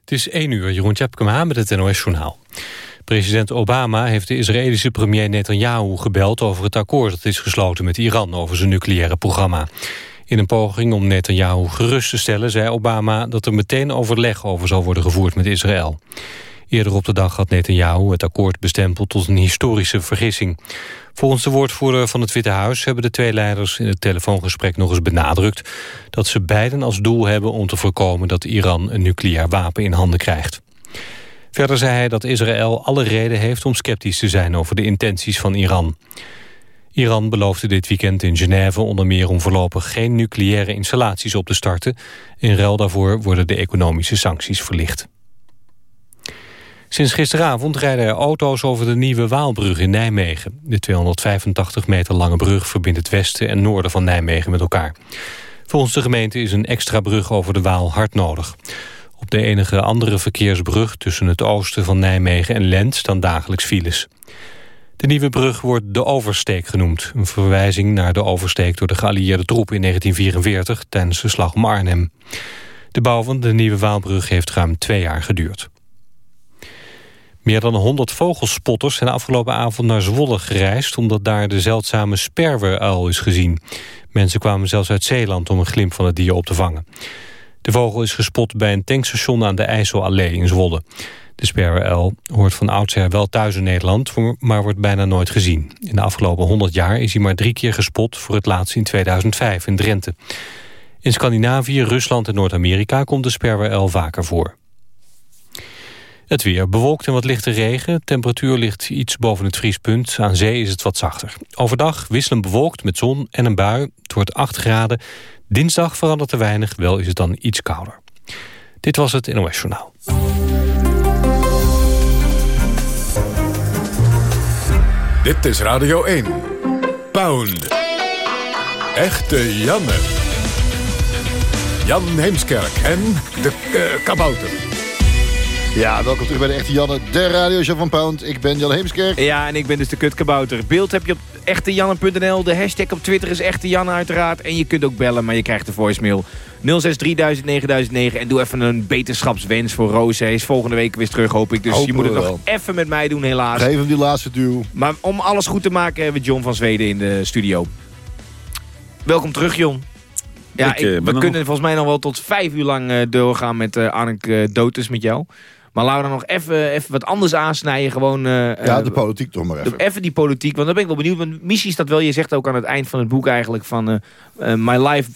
Het is 1 uur, Jeroen Tjepkema met het NOS-journaal. President Obama heeft de Israëlische premier Netanyahu gebeld... over het akkoord dat is gesloten met Iran over zijn nucleaire programma. In een poging om Netanyahu gerust te stellen... zei Obama dat er meteen overleg over zal worden gevoerd met Israël. Eerder op de dag had Netanyahu het akkoord bestempeld tot een historische vergissing. Volgens de woordvoerder van het Witte Huis hebben de twee leiders in het telefoongesprek nog eens benadrukt dat ze beiden als doel hebben om te voorkomen dat Iran een nucleair wapen in handen krijgt. Verder zei hij dat Israël alle reden heeft om sceptisch te zijn over de intenties van Iran. Iran beloofde dit weekend in Genève onder meer om voorlopig geen nucleaire installaties op te starten. In ruil daarvoor worden de economische sancties verlicht. Sinds gisteravond rijden er auto's over de nieuwe Waalbrug in Nijmegen. De 285 meter lange brug verbindt het westen en noorden van Nijmegen met elkaar. Volgens de gemeente is een extra brug over de Waal hard nodig. Op de enige andere verkeersbrug tussen het oosten van Nijmegen en Lent staan dagelijks files. De nieuwe brug wordt de Oversteek genoemd. Een verwijzing naar de oversteek door de geallieerde troepen in 1944 tijdens de slag om Arnhem. De bouw van de nieuwe Waalbrug heeft ruim twee jaar geduurd. Meer dan 100 vogelspotters zijn afgelopen avond naar Zwolle gereisd... omdat daar de zeldzame sperweruil is gezien. Mensen kwamen zelfs uit Zeeland om een glimp van het dier op te vangen. De vogel is gespot bij een tankstation aan de IJsselallee in Zwolle. De sperweruil hoort van oudsher wel thuis in Nederland... maar wordt bijna nooit gezien. In de afgelopen 100 jaar is hij maar drie keer gespot... voor het laatst in 2005 in Drenthe. In Scandinavië, Rusland en Noord-Amerika komt de sperweruil vaker voor. Het weer bewolkt en wat lichte regen. Temperatuur ligt iets boven het vriespunt. Aan zee is het wat zachter. Overdag wisselen bewolkt met zon en een bui. Het wordt 8 graden. Dinsdag verandert er weinig, wel is het dan iets kouder. Dit was het NOS Journaal. Dit is Radio 1. Pound. Echte Janne. Jan Heemskerk en de uh, kabouter. Ja, welkom terug bij de Echte Janne, de radioshow van Pound. Ik ben Jan Heemskerk. Ja, en ik ben dus de kutkabouter. Beeld heb je op echtejanne.nl. De hashtag op Twitter is Echte Janne uiteraard. En je kunt ook bellen, maar je krijgt de voicemail 063 En doe even een beterschapswens voor Roos. Hij is volgende week weer terug, hoop ik. Dus Hopen je moet het nog even met mij doen, helaas. Geef hem die laatste duw. Maar om alles goed te maken hebben we John van Zweden in de studio. Welkom terug, John. Ja, Ik, ik- eh, we kunnen volgens mij nog wel tot vijf uur lang eh, doorgaan met uh, Arnk Dotus met jou. Maar laten we dan nog even, even wat anders aansnijden. Gewoon, eh, Ja, eh, de politiek toch maar even. even die politiek, want daar ben ik wel benieuwd. Want missie is dat wel, je zegt ook aan het eind van het boek eigenlijk van... eh, eh, my life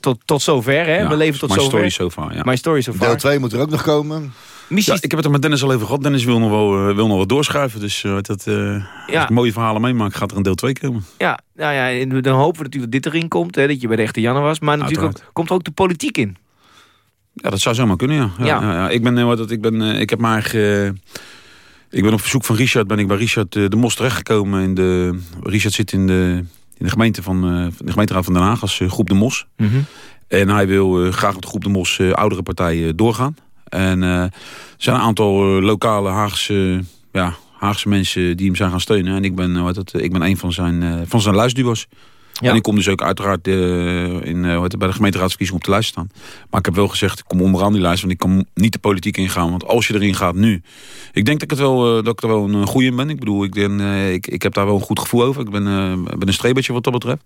tot, tot zover, hè? Ja, Mijn leven tot my zover. story so far, ja. My story so far. Deel 2 moet er ook nog komen. Ja, ik heb het er met Dennis al even gehad. Dennis wil nog wel, wil nog wat doorschuiven. Dus eh, dat, eh, als Ja. ik mooie verhalen meemaak, gaat er een deel 2 komen. Ja, nou ja, dan hopen we natuurlijk dat dit erin komt. Hè, dat je bij de echte Janne was. Maar natuurlijk ook, komt er ook de politiek in. Ja, dat zou zomaar kunnen, ja. ja, Ja. ja, ja. Ik, ben, eh, dat- ik, ben, eh, ik heb maar... eh, ik ben op verzoek van Richard ben ik bij Richard eh, de Mos terechtgekomen. In de, Richard zit in de, in de, gemeente van, eh, de gemeenteraad van Den Haag als eh, groep de Mos. En hij wil eh, graag met de groep de Mos eh, oudere partijen doorgaan. En eh, er zijn een aantal eh, lokale Haagse, ja, Haagse mensen die hem zijn gaan steunen. En ik ben, eh, wat het, ik ben een van zijn, eh, van zijn luisduo's. Ja. En ik kom dus ook uiteraard eh, in, eh, het, bij de gemeenteraadsverkiezing op de lijst staan. Maar ik heb wel gezegd, ik kom onderaan die lijst, want ik kan niet de politiek ingaan. Want als je erin gaat nu... Ik denk dat ik, het wel, eh, dat ik er wel een goede in ben. Ik bedoel, ik, ben, eh, ik, ik heb daar wel een goed gevoel over. Ik ben, eh, ben een strebertje wat dat betreft.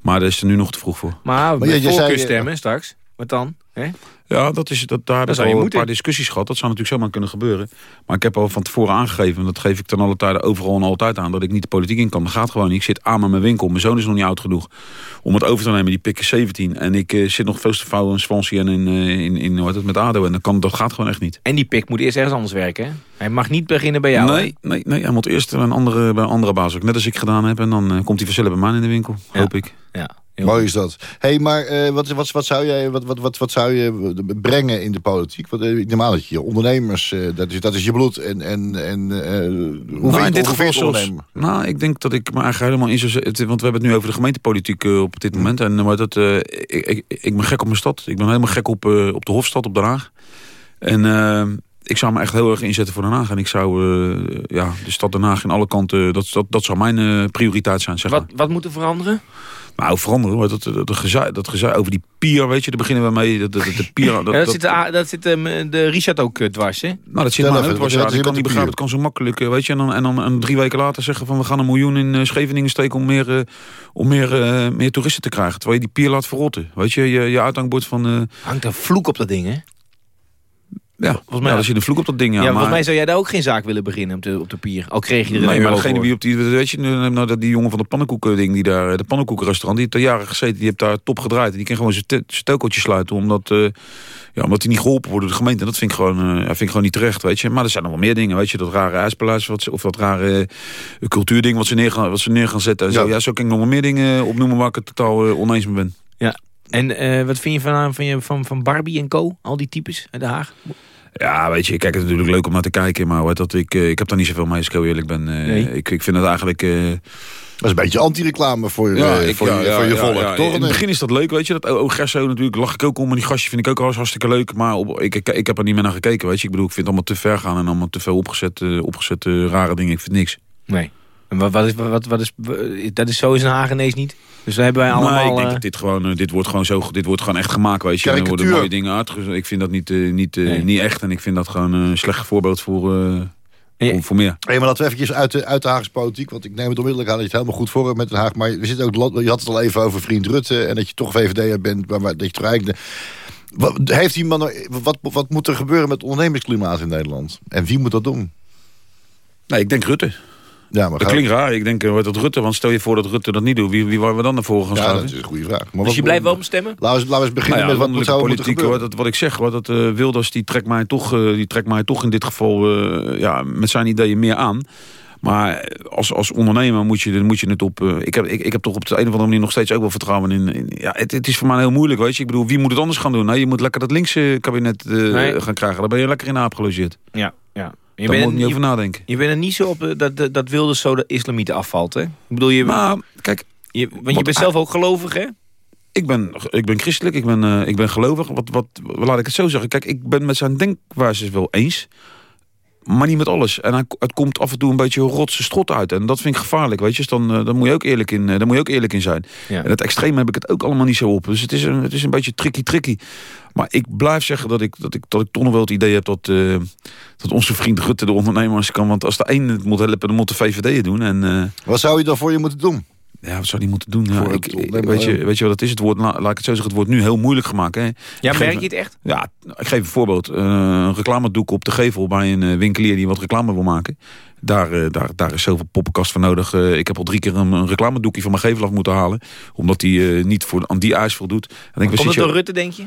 Maar daar is er nu nog te vroeg voor. Maar, Maar met je- je voorkeurstemmen straks. Wat dan? Hè? Ja, dat is, dat, daar hebben we al een moeten. paar discussies gehad. Dat zou natuurlijk zomaar kunnen gebeuren. Maar ik heb al van tevoren aangegeven... en dat geef ik ten alle tijde overal en altijd aan... dat ik niet de politiek in kan. Dat gaat gewoon niet. Ik zit aan met mijn winkel. Mijn zoon is nog niet oud genoeg om het over te nemen. Die pikken 17. En ik eh, zit nog veel te vouwen in Swansea en in, eh, in, in, hoe heet het, met ADO. En dat, kan, dat gaat gewoon echt niet. En die pik moet eerst ergens anders werken. Hè? Hij mag niet beginnen bij jou. hè? nee, nee, nee, hij moet eerst bij een andere, bij een andere baas. Ook net als ik gedaan heb. En dan eh, komt hij vanzelf bij mij in de winkel. Ja. Hoop ik. Ja. Heel Mooi is dat. hey, maar eh, wat, wat, wat, zou jij, wat, wat, wat, wat zou je brengen in de politiek? Want, eh, aan dat je ondernemers, eh, dat, is, dat is je bloed. En, en, en eh, hoe nou, vind in dit geval zelfs, nou, ik denk dat ik me eigenlijk helemaal in zou. Want we hebben het nu over de gemeentepolitiek op dit moment. En maar dat, eh, ik, ik, ik ben gek op mijn stad. Ik ben helemaal gek op, eh, op de Hofstad, op Den Haag. En ik zou me echt heel erg inzetten voor Den Haag. En ik zou eh, ja, de stad Den Haag in alle kanten, dat, dat, dat zou mijn eh, prioriteit zijn. Zeg maar. Wat, wat moet er veranderen? Maar ook veranderen, hoor. dat, dat, dat, dat over die pier, weet je, daar beginnen we mee. Dat, dat, de pier, dat, Ja, dat, zit, de, dat zit ehm, de Richard ook eh, dwars, hè? Nou, dat zit maar is ja, ik kan niet die begrijpen, het kan zo makkelijk, eh, weet je. En dan, en dan en drie weken later zeggen van we gaan een miljoen in eh, Scheveningen steken om meer, om meer, meer toeristen te krijgen. Terwijl je die pier laat verrotten. Weet je, je, je uithangbord van... Hangt een vloek op dat ding, hè? Ja, mij- ja, er zit een vloek op dat ding. Ja, Ja, maar, volgens mij zou jij daar ook geen zaak willen beginnen op de, op de pier. Al kreeg je er een Nee, maar degene wie op die, weet je, nou, nou, dat die jongen van de pannenkoeken ding, die daar, de pannenkoekenrestaurant, die heeft daar jaren gezeten, die heeft daar top gedraaid. En die kan gewoon zijn te- zijn tokeltje sluiten, omdat, eh, ja, omdat hij niet geholpen wordt door de gemeente. En dat vind ik gewoon, eh, ja, vind ik gewoon niet terecht, weet je. Maar er zijn nog wel meer dingen, weet je, dat rare ijspaleis, wat ze, of dat rare eh, cultuurding wat ze neer gaan, wat ze neer gaan zetten. En zo. Ja. Ja, zo kan ik nog wel meer dingen opnoemen waar ik het totaal eh, oneens mee ben. Ja. En eh, wat vind je van, van, je, van, van Barbie en Co? Al die types uit Den Haag? Ja, weet je, ik kijk het natuurlijk leuk om naar te kijken, maar weet dat, ik, eh, ik heb daar niet zoveel mee, als ik heel eerlijk ben. Eh, Nee. ik, ik vind het eigenlijk... eh, Dat is een beetje anti-reclame voor, Ja, eh, ik- voor, ja, je, ja, voor je ja, volk, ja. toch? In het begin is dat leuk, weet je. Dat O Gerso natuurlijk, lach ik ook om. En die gastje vind ik ook alles hartstikke leuk. Maar op, ik, ik, ik heb er niet meer naar gekeken, weet je. Ik bedoel, ik vind het allemaal te ver gaan. En allemaal te veel opgezet, eh, opgezette rare dingen. Ik vind niks. Nee. En wat, wat is, wat, wat is, dat is zo is een Hagenees niet. Dus daar hebben wij allemaal... maar ik denk eh, dat dit gewoon, eh, dit wordt gewoon zo, dit wordt gewoon echt gemaakt, weet je. En er worden mooie dingen uitgezet. Ik vind dat niet, eh, niet, Nee. niet echt. En ik vind dat gewoon een slecht voorbeeld voor, eh, Ja. voor, meer. Hey, maar laten we eventjes uit de, uit de Haagse politiek. Want ik neem het onmiddellijk aan dat je het helemaal goed voor hebt met Den Haag. Maar we zitten ook, je had het al even over vriend Rutte. En dat je toch VVD'er bent. Maar, maar dat je toch eigenlijk... wat, heeft die man, nou- wat, wat moet er gebeuren met het ondernemersklimaat in Nederland? En wie moet dat doen? Nee, ik denk Rutte. Ja, maar Dat klinkt raar. Ik denk, eh, wordt dat Rutte? Want stel je voor dat Rutte dat niet doet. Wie, wie waren we dan naar voren gaan Ja, dat is een goede vraag. Maar dus je blijft wel bestemmen? Laten we, laten we eens beginnen Nou ja, met wat zou moeten politiek, gebeuren. wat, wat ik zeg, wat het, eh, Wilders die trekt, mij toch, eh, die trekt mij toch in dit geval eh, ja, met zijn ideeën meer aan. Maar als, als ondernemer moet je, moet je het op... ik, heb, ik, ik heb toch op de een of andere manier nog steeds ook wel vertrouwen in... in- ja, het, het is voor mij heel moeilijk, weet je. Ik bedoel, wie moet het anders gaan doen? Nee, je moet lekker dat linkse kabinet eh, Nee. gaan krijgen. Daar ben je lekker in aap gelogeerd. Ja. ja. Je Daar moet bent, ik niet over nadenken. je bent er niet zo op eh, dat, dat, dat Wilders zo de islamieten afvalt, hè? Ik bedoel, je, Maar kijk, je, want je bent zelf ook gelovig, hè? ik ben, ik ben christelijk, ik ben, eh, ik ben gelovig. Wat, wat, laat ik het zo zeggen. Kijk, ik ben met zijn denkwijzes wel eens. Maar niet met alles. En hij, het komt af en toe een beetje rotse strot uit. En dat vind ik gevaarlijk, weet je. Dus dan, eh, dan, moet je ook eerlijk in, eh, dan moet je ook eerlijk in zijn. Ja. En het extreem heb ik het ook allemaal niet zo op. Dus het is een, het is een beetje tricky-tricky. Maar ik blijf zeggen dat ik, dat ik, dat ik toch nog wel het idee heb... dat, eh, dat onze vriend Rutte de ondernemers kan. Want als de een het moet helpen, dan moet de VVD het doen. En... eh, Wat zou je dan voor je moeten doen? ja, wat zou die moeten doen? Ja, ik, ik- weet, je, weet je wat het is? Het wordt, la- laat ik het zo zeggen, het wordt nu heel moeilijk gemaakt. Hè? Ja, merk je het echt? Ja, ik geef een voorbeeld. Eh, een reclamedoek op de gevel bij een winkelier die wat reclame wil maken. Daar, daar, daar is zoveel poppenkast voor nodig. Ik heb al drie keer een, een reclamedoekje van mijn gevel af moeten halen. Omdat die eh, niet voor, aan die eis voldoet. En Komt het door Rutte, denk je?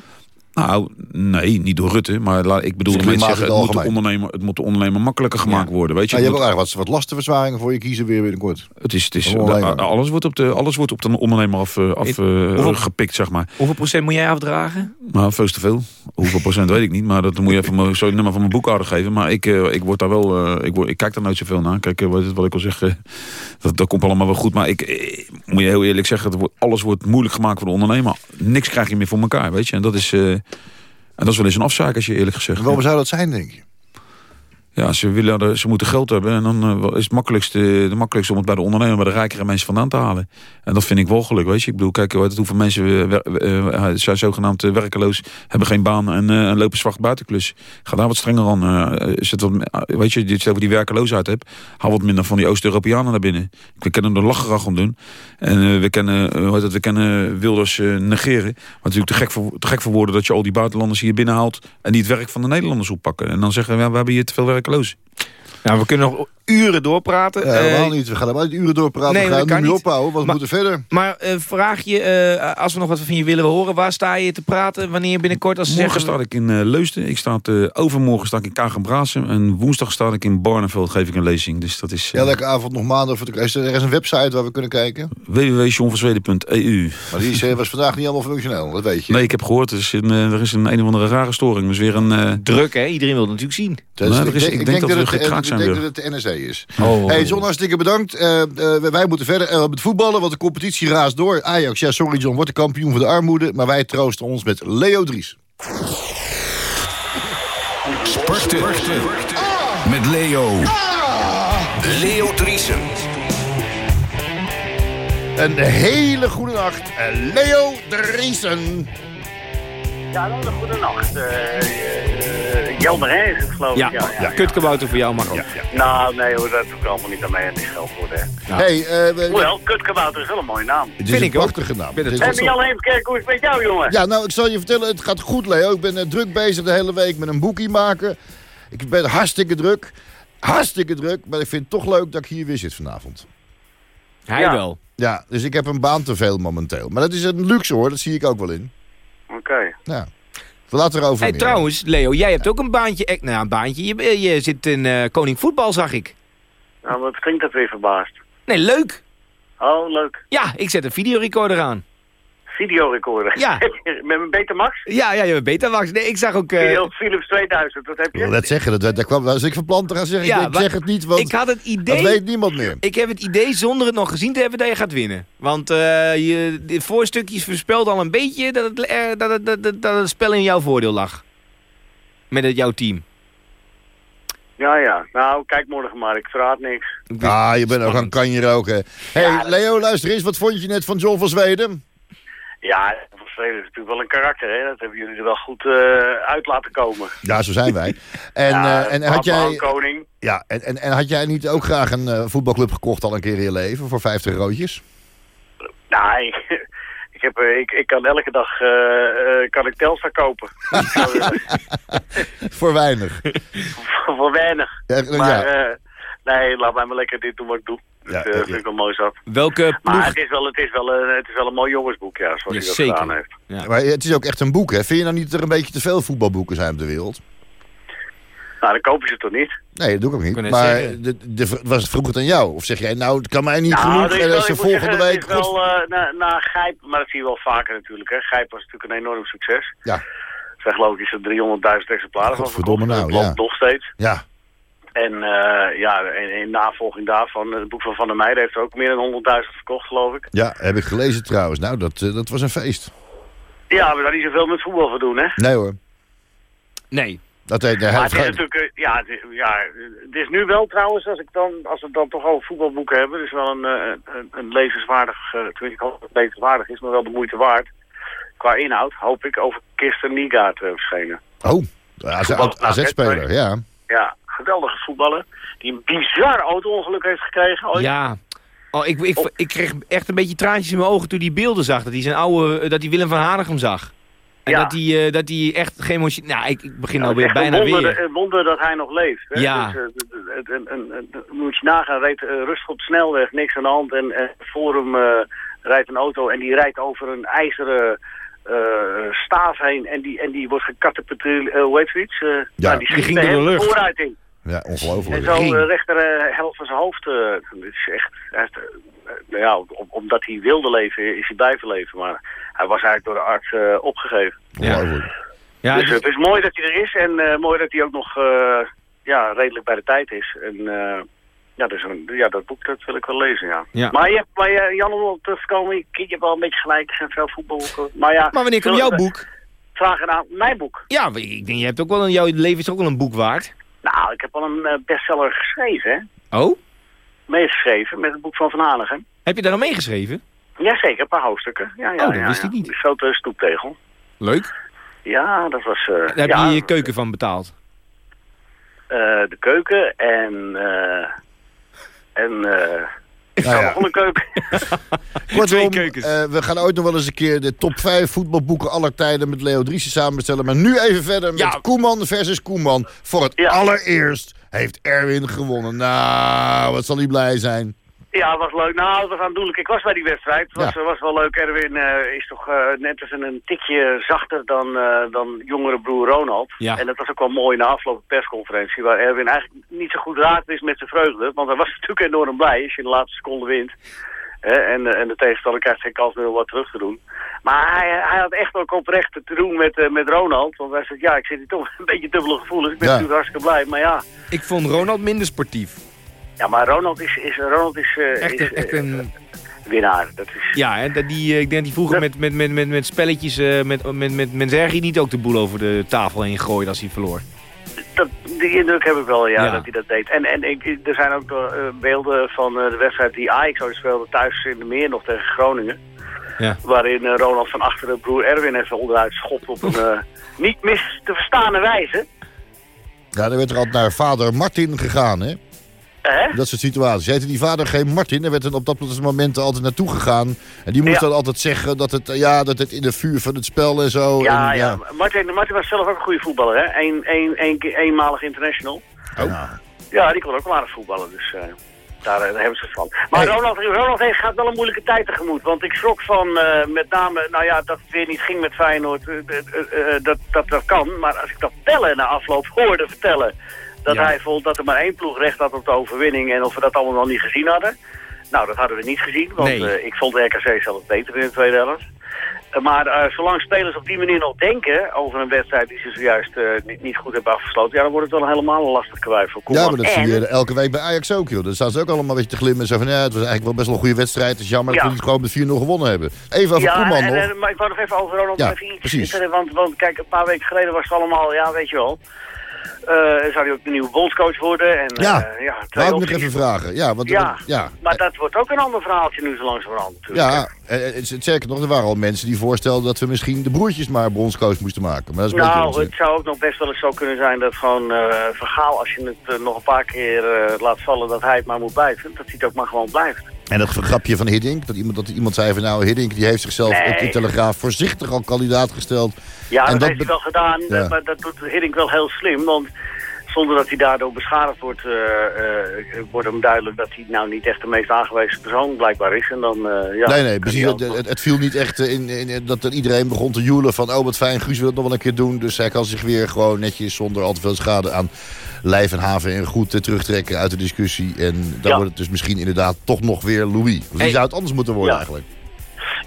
Nou, nee, niet door Rutte. Maar ik bedoel zeggen, het het moet, de ondernemer, het moet de ondernemer makkelijker gemaakt Ja. worden. Weet je, Nou, je hebt ook eigenlijk wat, wat lastenverzwaringen voor je kiezen weer binnenkort. het is, het is, de- alles, wordt op de, alles wordt op de ondernemer af, eh, af, eh, zeg maar. Hoeveel procent moet jij afdragen? Nou, veel te veel. Hoeveel procent weet ik niet. Maar dat moet je even mijn- zo nummer van mijn boekhouder geven. Maar ik, eh, ik word daar wel. eh, ik, word, ik kijk daar nooit zoveel naar. Kijk, wat, wat ik al zeg. dat, dat komt allemaal wel goed. Maar ik, eh, moet je heel eerlijk zeggen. Het wordt, alles wordt moeilijk gemaakt voor de ondernemer. Niks krijg je meer voor elkaar. Weet je. En dat is. En dat is wel eens een afzaak als je eerlijk gezegd. Waarom zou dat zijn, denk je? Ja, ze, willen, ze moeten geld hebben. En dan eh, is het makkelijkste, de makkelijkste om het bij de ondernemer, bij de rijkere mensen vandaan te halen. En dat vind ik walgelijk, weet je. Ik bedoel, kijk hoe- hoeveel mensen eh, eh, zijn zogenaamd werkeloos, hebben geen baan en, en lopen zwart buitenklus. Ga daar wat strenger aan. zet wat, weet je, dit over die werkeloosheid hebt, haal wat minder van die Oost-Europeanen naar binnen. We kennen er lacherag om doen. En we kennen, hoe het, we kennen Wilders negeren. Maar natuurlijk te gek, voor, te gek voor woorden dat je al die buitenlanders hier binnenhaalt en die het werk van de Nederlanders oppakken. En dan zeggen we, ja, we hebben hier te veel werkelozen. Nou, we kunnen nog uren doorpraten. Ja, helemaal Eh, niet. We gaan helemaal niet uren doorpraten. nee, we gaan nu meer ophouden. Wat Maar- moeten verder? Maar eh, vraag je, eh, als we nog wat van je willen horen... waar sta je te praten? Wanneer binnenkort? Als ze Morgen zeggen, sta ik in Leusden. Ik sta, eh, overmorgen sta ik in Kagenbraasen. En woensdag sta ik in Barneveld. Geef ik een lezing. Dus dat is uh, Elke avond nog maanden. voor de- Is er is een website waar we kunnen kijken. www.johnverzweden.eu. Maar die is, eh, was vandaag niet allemaal functioneel. Dat weet je. Nee, ik heb gehoord. Er is een, er is een, een of andere rare storing. Dus weer een... eh, Druk, hè? Iedereen wil het natuurlijk zien. Dus Nou, ik, is- denk, ik ik denk denk dat dat, we het, gekraakt ik zijn denk weer. dat het de NSC is. Oh. Hey John, hartstikke bedankt. Eh, eh, wij moeten verder eh, met voetballen, want de competitie raast door. Ajax, ja sorry John, wordt de kampioen van de armoede. Maar wij troosten ons met Leo Dries. Sporten. Met Leo. Leo Driesen. Een hele goede nacht. Eh, Leo Driesen. Ja, een goede nacht. Uh, Jelmer, hè, is het geloof ik. Ja, Ja, ja, kutkabouter voor jou mag ook. Nou, nee hoor, dat doe ik allemaal niet aan mij. Het is geld voor de... Hey, eh, we- Hoewel, kutkabouter is wel een mooie naam. het is Vind een ik ook. prachtige naam. vind het En Jan Heemskerk, hoe is het met jou, jongen? Ja, nou, ik zal je vertellen, het gaat goed, Leo. Ik ben eh, druk bezig de hele week met een boekie maken. Ik ben hartstikke druk. Hartstikke druk, maar ik vind het toch leuk dat ik hier weer zit vanavond. Hij Ja. wel. Ja, dus ik heb een baan te veel momenteel. Maar dat is een luxe hoor, dat zie ik ook wel in. Oké. Ja. Laten we erover Hey, meer. trouwens, Leo, jij hebt ook een baantje. eh, Nou, een baantje. Je, je zit in eh, Koning Voetbal, zag ik. Nou, wat klinkt dat weer verbaasd? Nee, leuk. Oh, leuk. Ja, ik zet een videorecorder aan. Videorecorder. Ja. met mijn Betamax? Ja, ja, je bent beter Max. Nee, ik zag ook... eh, Philips- Philips 2000, wat heb Ik wil je? net zeggen, dat, dat kwam, als ik van plan te gaan zeggen, Ja, ik, ik maar zeg het niet, want ik had het dat idee... weet niemand meer. Ik heb het idee, zonder het nog gezien te hebben, dat je gaat winnen. Want eh je, de voorstukjes voorspelt al een beetje dat het, eh, dat, het, dat, het, dat het spel in jouw voordeel lag. Met het, jouw team. Ja, ja. Nou, kijk morgen maar. Ik verraad niks. Ah, je bent ook aan kanje roken. hey, Ja, dat- Leo, luister eens, wat vond je net van John van Zweden? Ja, Zweden is natuurlijk wel een karakter, hè. Dat hebben jullie er wel goed eh, uit laten komen. Ja, zo zijn wij. En, ja, eh, en, had jij, Koning. ja, en, en, en had jij niet ook graag een eh, voetbalclub gekocht al een keer in je leven voor 50 roodjes? Nou, ik, heb, ik, ik kan elke dag kan ik Telstar kopen. voor, voor weinig. voor weinig. Ja, Maar ja. nee, laat mij maar lekker dit doen wat ik doe. Dat Ja, eh, vind ik wel mooi zat. Welke Maar ploeg... het is, wel, het, is wel een, het is wel een mooi jongensboek, ja, zoals Ja, hij dat zeker. gedaan heeft. Ja. Maar het is ook echt een boek, hè? Vind je nou niet dat er een beetje te veel voetbalboeken zijn op de wereld? Nou, dan koop je ze toch niet? Nee, dat doe ik ook niet. Ik Maar de, de, was het vroeg het aan jou? Of zeg jij, nou, het kan mij niet Nou, genoeg is en ze moet volgende zeggen, week... het is wel, eh, na, na Gijp, maar dat zie je wel vaker natuurlijk. Hè. Gijp was natuurlijk een enorm succes. Ja. Zeg geloof ik is er 300.000 exemplaren van Godverdomme verkocht. nou, Dat loopt ja. nog steeds. Ja, En eh, ja, in, in navolging daarvan, het boek van Van der Meijden heeft er ook meer dan 100.000 verkocht, geloof ik. ja, heb ik gelezen trouwens. Nou, dat, eh, dat was een feest. Ja, we daar niet zoveel met voetbal voor doen, hè. Nee hoor. Nee. Dat heet, Maar het is natuurlijk, eh, ja, het is, ja, het is nu wel trouwens, als, ik dan, als we het dan toch over voetbalboeken hebben, is wel een, eh, een, een levenswaardig, tenminste ik hoop dat het levenswaardig is, maar wel de moeite waard. Qua inhoud, hoop ik, over Kirsten Niegaard eh, verschenen. Oh, AZ-speler, ja. Ja, geweldige voetballer. Die een bizar auto-ongeluk heeft gekregen ooit. Ja. Oh, ik, ik, ik kreeg echt een beetje traantjes in mijn ogen toen die beelden zag. Dat hij zijn oude, eh, dat hij Willem van Hanegem zag. En Ja. dat hij eh, dat hij echt geen emotie... Nou, ik, ik begin Ja, het alweer een bijna wonder, weer. Een wonder dat hij nog leeft. Hè? Ja. Dus, eh, het- het- het- moet je nagaan, reed rustig op de snelweg, niks aan de hand. En, voor hem eh, rijdt een auto en die rijdt over een ijzeren eh, staaf heen. En die, en die wordt gekatapulteerd, eh, hoe heet zoiets? Eh, nou, die schiet ging door de lucht. vooruit in. Ja, En ongelooflijk. zo Ging. de rechter eh, helft van zijn hoofd. eh, dit is echt, hij heeft, eh, nou ja, om- omdat hij wilde leven, is hij blijven leven. Maar hij was eigenlijk door de arts eh, opgegeven. Ongelooflijk. Ja, dus dus- het is mooi dat hij er is en eh, mooi dat hij ook nog eh, ja, redelijk bij de tijd is. En eh, ja, dus een, ja, dat boek dat wil ik wel lezen, ja. Ja. Maar, je hebt, maar je, Jan, om op terug te komen, je, hebt wel een beetje gelijk, er zijn veel voetbalboeken. Maar ja, maar wanneer komt jouw boek? Vragen aan mijn boek. Ja, ik denk, je hebt ook wel een, jouw leven is ook wel een boek waard. Nou, ik heb al een eh, bestseller geschreven, hè. Oh? Meegeschreven met het boek van Van Hanegem. Heb je daar al meegeschreven? Jazeker, een paar hoofdstukken. Ja, ja, Oh, dat ja, wist ja. ik niet. Die grote stoeptegel. Ja, Ja, dat was... eh, Daar heb ja, je je keuken van betaald. eh, de keuken en... en... eh Nou ja. nog een keuken. Kortom, keukens. eh, we gaan ooit nog wel eens een keer de top 5 voetbalboeken aller tijden met Leo Driessen samenstellen. Maar nu even verder met Ja. Koeman versus Koeman. Voor het Ja. allereerst heeft Erwin gewonnen. Nou, wat zal hij blij zijn. Ja, was leuk. Nou, het was aandoenlijk. Ik was bij die wedstrijd. Het was, Ja. was wel leuk. Erwin eh, is toch eh, net even een tikje zachter dan, eh, dan jongere broer Ronald. Ja. En dat was ook wel mooi na afloop persconferentie. Waar Erwin eigenlijk niet zo goed raad is met zijn vreugde. Want hij was natuurlijk enorm blij als je in de laatste seconde wint. Hè, en, en de tegenstander krijgt geen kans meer om wat terug te doen. Maar hij, hij had echt ook oprecht te doen met, eh, met Ronald. Want hij zei, ja, ik zit hier toch een beetje dubbele gevoelens. Ik ben Ja. natuurlijk hartstikke blij. Maar ja, Ik vond Ronald minder sportief. Ja maar Ronald is, is, Ronald is, eh, Echt is echt eh, een winnaar. Dat is, ja, hè, dat die, eh, ik denk dat die vroeger met, met, met, met, met spelletjes, eh, met, met, met, met Zergi niet ook de boel over de tafel heen gooide als hij verloor. dat, die indruk heb ik wel, ja, Ja. dat hij dat deed. En, en ik, er zijn ook nog, eh, beelden van eh, de wedstrijd die Ajax ooit speelde thuis in de Meer nog tegen Groningen. Ja. Waarin Ronald van achteren broer Erwin even onderuit schopt op een niet mis te verstaande wijze. Ja, dan werd er altijd naar vader Martin gegaan, hè? Hè? Dat soort situaties. Heette die vader geen Martin? Er werd er op dat moment altijd naartoe gegaan. En die moest Ja. dan altijd zeggen dat het, ja, dat het in de vuur van het spel en zo. Ja, en, ja. Martin, Martin was zelf ook een goede voetballer, hè? Eén een, een, keer- eenmalig international. Oh. Ja, die kon ook wel aardig voetballen, dus eh, daar, eh, daar hebben ze het van. Maar Hey. Ronald, Ronald heeft, gaat wel een moeilijke tijd tegemoet. Want ik schrok van eh, met name, nou ja, dat het weer niet ging met Feyenoord, dat, dat dat kan. Maar als ik dat tellen na afloop hoorde vertellen, dat Ja. hij vond dat er maar één ploeg recht had op de overwinning en of we dat allemaal nog niet gezien hadden. Nou, dat hadden we niet gezien, want Nee. eh, ik vond de RKC zelfs beter in de tweede helft. Eh, Maar eh, zolang spelers op die manier nog denken over een wedstrijd die ze zojuist niet, niet goed hebben afgesloten, ja, dan wordt het wel helemaal een lastig kwaai voor Ja, Koeman. maar dat zie En- je elke week bij Ajax ook, joh. Dan staan ze ook allemaal een beetje te glimmen. Zo van, ja, het was eigenlijk wel best wel een goede wedstrijd. Het is jammer dat Ja. we gewoon met 4-0 gewonnen hebben. Even over ja, Koeman en, nog. en- maar ik wou nog even over Ronald Ja, even iets precies. Want, want kijk, een paar weken geleden was het allemaal, ja, weet je wel. Eh, zou hij ook de nieuwe bondscoach worden. En, Ja, eh, ja Wou ik nog even vragen. Ja, want, Ja, ja. maar dat wordt ook een ander verhaaltje nu zo langzamerhand natuurlijk. Ja, en, en zeker nog, er waren al mensen die voorstelden dat we misschien de broertjes maar bondscoach moesten maken. Maar dat is Nou, het zou ook nog best wel eens zo kunnen zijn dat gewoon eh Vergaal, als je het eh, nog een paar keer eh, laat vallen, dat hij het maar moet blijven. Dat hij het ook maar gewoon blijft. En dat grapje van Hiddink, dat iemand, dat iemand zei van nou, Hiddink die heeft zichzelf Nee. op de Telegraaf voorzichtig al kandidaat gesteld. Ja, En dat, dat heeft hij wel gedaan, Ja. maar dat doet Hiddink wel heel slim, want zonder dat hij daardoor beschadigd wordt, eh, eh, wordt hem duidelijk dat hij nou niet echt de meest aangewezen persoon blijkbaar is. En dan, eh, ja, nee, nee, precies. Het, ook- het, het viel niet echt in, in, in- dat er iedereen begon te joelen van oh wat fijn, Guus wil het nog wel een keer doen. Dus hij kan zich weer gewoon netjes zonder al te veel schade aan lijf en haven en goed eh, terugtrekken uit de discussie. En dan Ja. wordt het dus misschien inderdaad toch nog weer Louis. Die Hey. zou het anders moeten worden Ja. eigenlijk.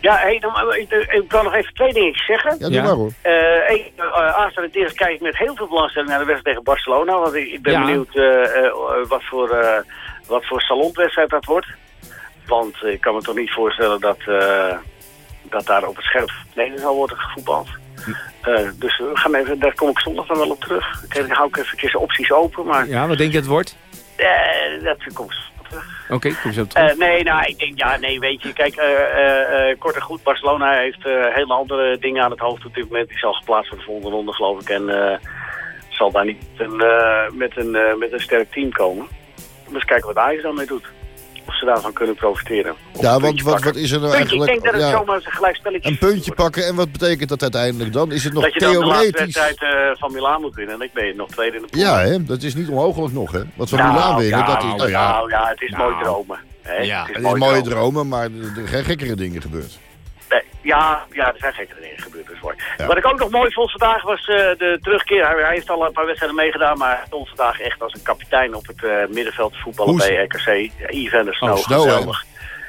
Ja, hey, dan, eh, ik, ik kan nog even twee dingetjes zeggen. Ja, doe Ja. maar hoor. Eh één, eh, aanstaande dinsdag kijk ik met heel veel belangstelling naar de wedstrijd tegen Barcelona. Want ik, ik ben Ja. benieuwd eh, eh, wat, voor, eh, wat voor salonwedstrijd dat wordt. Want eh, ik kan me toch niet voorstellen dat, eh, dat daar op het scherp Nederland zal worden gevoetbald. Eh, dus we gaan even, daar kom ik zondag dan wel op terug. Kijk, dan hou ik eventjes de opties open, maar Ja, wat denk je het wordt? eh, dat komt. Oké, kom zo op terug. Eh, nee, nou, ik denk, ja, nee, weet je, kijk, eh, kort en goed, Barcelona heeft hele andere dingen aan het hoofd op dit moment. Die zal geplaatst voor de volgende ronde, geloof ik, en zal daar niet een, met, een, met een sterk team komen. Dus kijken wat Ajax dan mee doet. Of ze daarvan kunnen profiteren. Of Ja, want wat, wat is er nou Puntje, ik eigenlijk? denk dat het ja, zomaar een gelijk spelletje een puntje wordt. pakken en wat betekent dat uiteindelijk dan? Is het nog Dat je dan de theoretisch? wedstrijd eh, van Milaan moet winnen. En ik ben nog tweede in de pool. Ja, hè? dat is niet onmogelijk nog. Hè? Wat van Nou, Milaan winnen, ja, dat is... Nou ja, nou ja, het is mooi dromen. Hè? Ja, het is mooi mooie dromen. dromen, maar er geen gekkere dingen gebeurd. Nee, ja, ja, er zijn gekke dingen gebeurd, mooi. Ja. Wat ik ook nog mooi vond vandaag was eh, de terugkeer. Hij, hij heeft al een paar wedstrijden meegedaan, maar hij stond vandaag echt als een kapitein op het eh, middenveld voetballen bij RKC. Ja, Ivan de Snow, Oh, Snow, geweldig.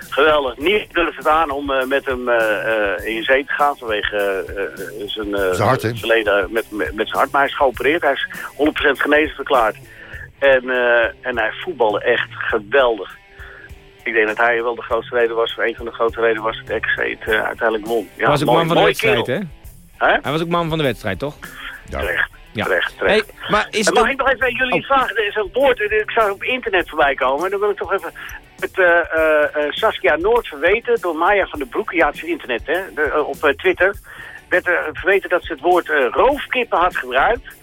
Geweldig. Niet durft het aan om eh, met hem in zee te gaan vanwege zijn, Zijn hart, hè? zijn leden met, met, met zijn hart. Maar hij is geopereerd. Hij is 100% genezen verklaard. En, en hij voetbalde echt geweldig. Ik denk dat hij wel de grootste reden was, of een van de grootste redenen was dat RKC het eh, uiteindelijk won. Ja, Hij was ook mooi- man van de wedstrijd, hè? Hè? Hij was ook man van de wedstrijd, toch? Ja. Terecht, Ja. terecht, terecht. Hey, maar is het mag ik nog even aan jullie Oh. iets vragen? Er is een woord, eh, ik zag het op internet voorbij komen. En dan wil ik toch even het eh, eh, eh, Saskia Noord verweten door Maya van der Broek. Ja, het is internet, hè. De, op eh, Twitter werd er verweten dat ze het woord eh, roofkippen had gebruikt.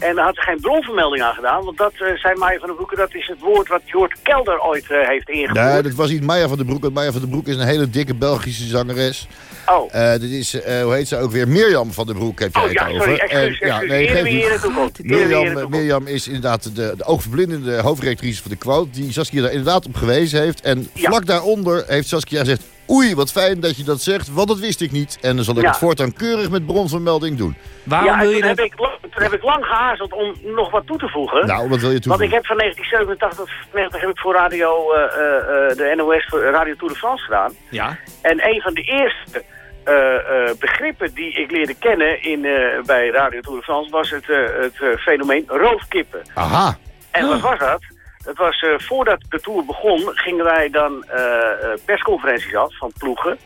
En daar had ze geen bronvermelding aan gedaan. Want dat, eh, zei Maya van der Broek, dat is het woord wat Jort Kelder ooit eh, heeft ingevoerd. Nee, dat was niet Maya van der Broek. want Maya van der Broek is een hele dikke Belgische zangeres. Oh, Eh dit is, eh, hoe heet ze ook weer? Mirjam van der Broek heb jij oh ja, het sorry, over. excuus, En- ja, nee, geef niet. Mirjam. Mirjam is inderdaad de, de oogverblindende hoofdrectrice van de Quote... die Saskia daar inderdaad op gewezen heeft. En Ja. vlak daaronder heeft Saskia gezegd... oei, wat fijn dat je dat zegt, want dat wist ik niet. En dan zal ik Ja. het voortaan keurig met bronvermelding doen. Waarom wil je dat... heb ik, toen heb ik lang geaarzeld om nog wat toe te voegen. Nou, wat wil je Want toevoegen? ik heb van 1987 tot 90 heb ik voor radio, eh, eh, eh, de NOS, voor Radio Tour de France gedaan. Ja? En een van de eerste eh, eh, begrippen die ik leerde kennen in, eh, bij Radio Tour de France was het, eh, het fenomeen roofkippen. Aha. En wat was dat? Dat was eh, voordat de Tour begon, gingen wij dan eh, eh, persconferenties af van ploegen.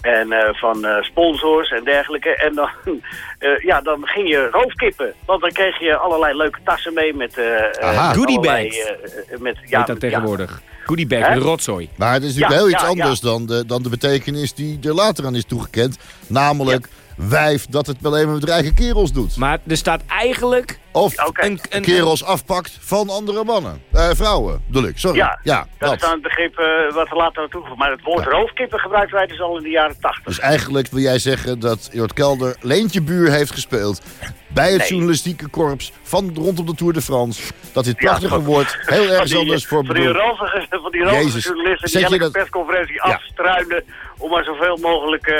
En eh, van eh, sponsors en dergelijke. En dan, eh, ja, dan ging je roofkippen. Want dan kreeg je allerlei leuke tassen mee met... eh, Aha. Goodie allerlei, bags. met, Ja, ja, dat ja. tegenwoordig. Goodiebag, Hè? de rotzooi. Maar het is natuurlijk Ja, heel iets ja, ja. anders Dan, de, dan de betekenis die er later aan is toegekend. Namelijk wijf dat het alleen maar met rijke kerels doet. Maar er staat eigenlijk Of een, een, kerels afpakt van andere mannen. Eh, vrouwen, bedoel ik. Sorry. Ja, ja dat, dat. is dan het begrip eh, wat er later naartoe gevoegd. Maar het woord roofkippen gebruikten wij dus al in de jaren tachtig. Dus eigenlijk wil jij zeggen dat Jort Kelder Leentje Buur heeft gespeeld... bij het Nee. journalistieke korps van rondom de Tour de France. Dat dit Ja, prachtige van- woord heel die, anders voor van die bedoeld. ranzige, van die journalisten Zet die elke dat- persconferentie Ja. afstruinen... om maar zoveel mogelijk eh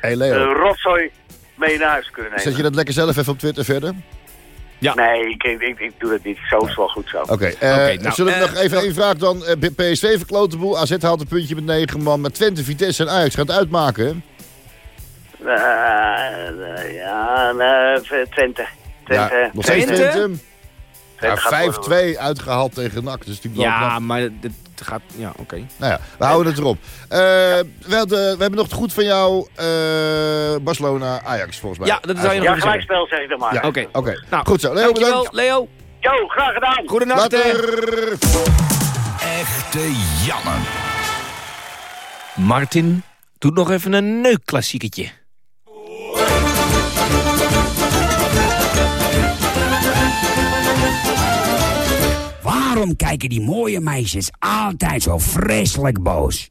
Hey eh, rotzooi mee naar huis kunnen nemen. zet je dat lekker zelf even op Twitter verder? Nee, ik, ik, ik, doe dat niet. Zo is wel goed zo. Oké, eh, Oké, nou, zullen we eh, nog even één vraag dan? Eh, PSV verkloot de boel, AZ haalt een puntje met 9 man. Maar Twente, Vitesse en Ajax gaat het uitmaken? Eh, eh, ja, eh, Twente. Twente. Ja, nog steeds Twente? Twente. Ja, worden. 5-2 uitgehaald tegen NAC. Natuurlijk wel Ja, maar het gaat... Ja, oké. Nou ja, we houden het erop. Eh, we, hadden- we hebben nog het goed van jou. eh, Barcelona, Ajax volgens mij. Ja, dat zou je nog Ja, gelijkspel zeg ik dan maar. Ja. Oké. Oké, Nou, goed zo. Leo, Dankjewel, bedankt. Leo. Jo, graag gedaan. Goedenacht. hè. Later. Echte Janne. Martin doet nog even een neukklassieketje. Waarom kijken die mooie meisjes altijd zo vreselijk boos?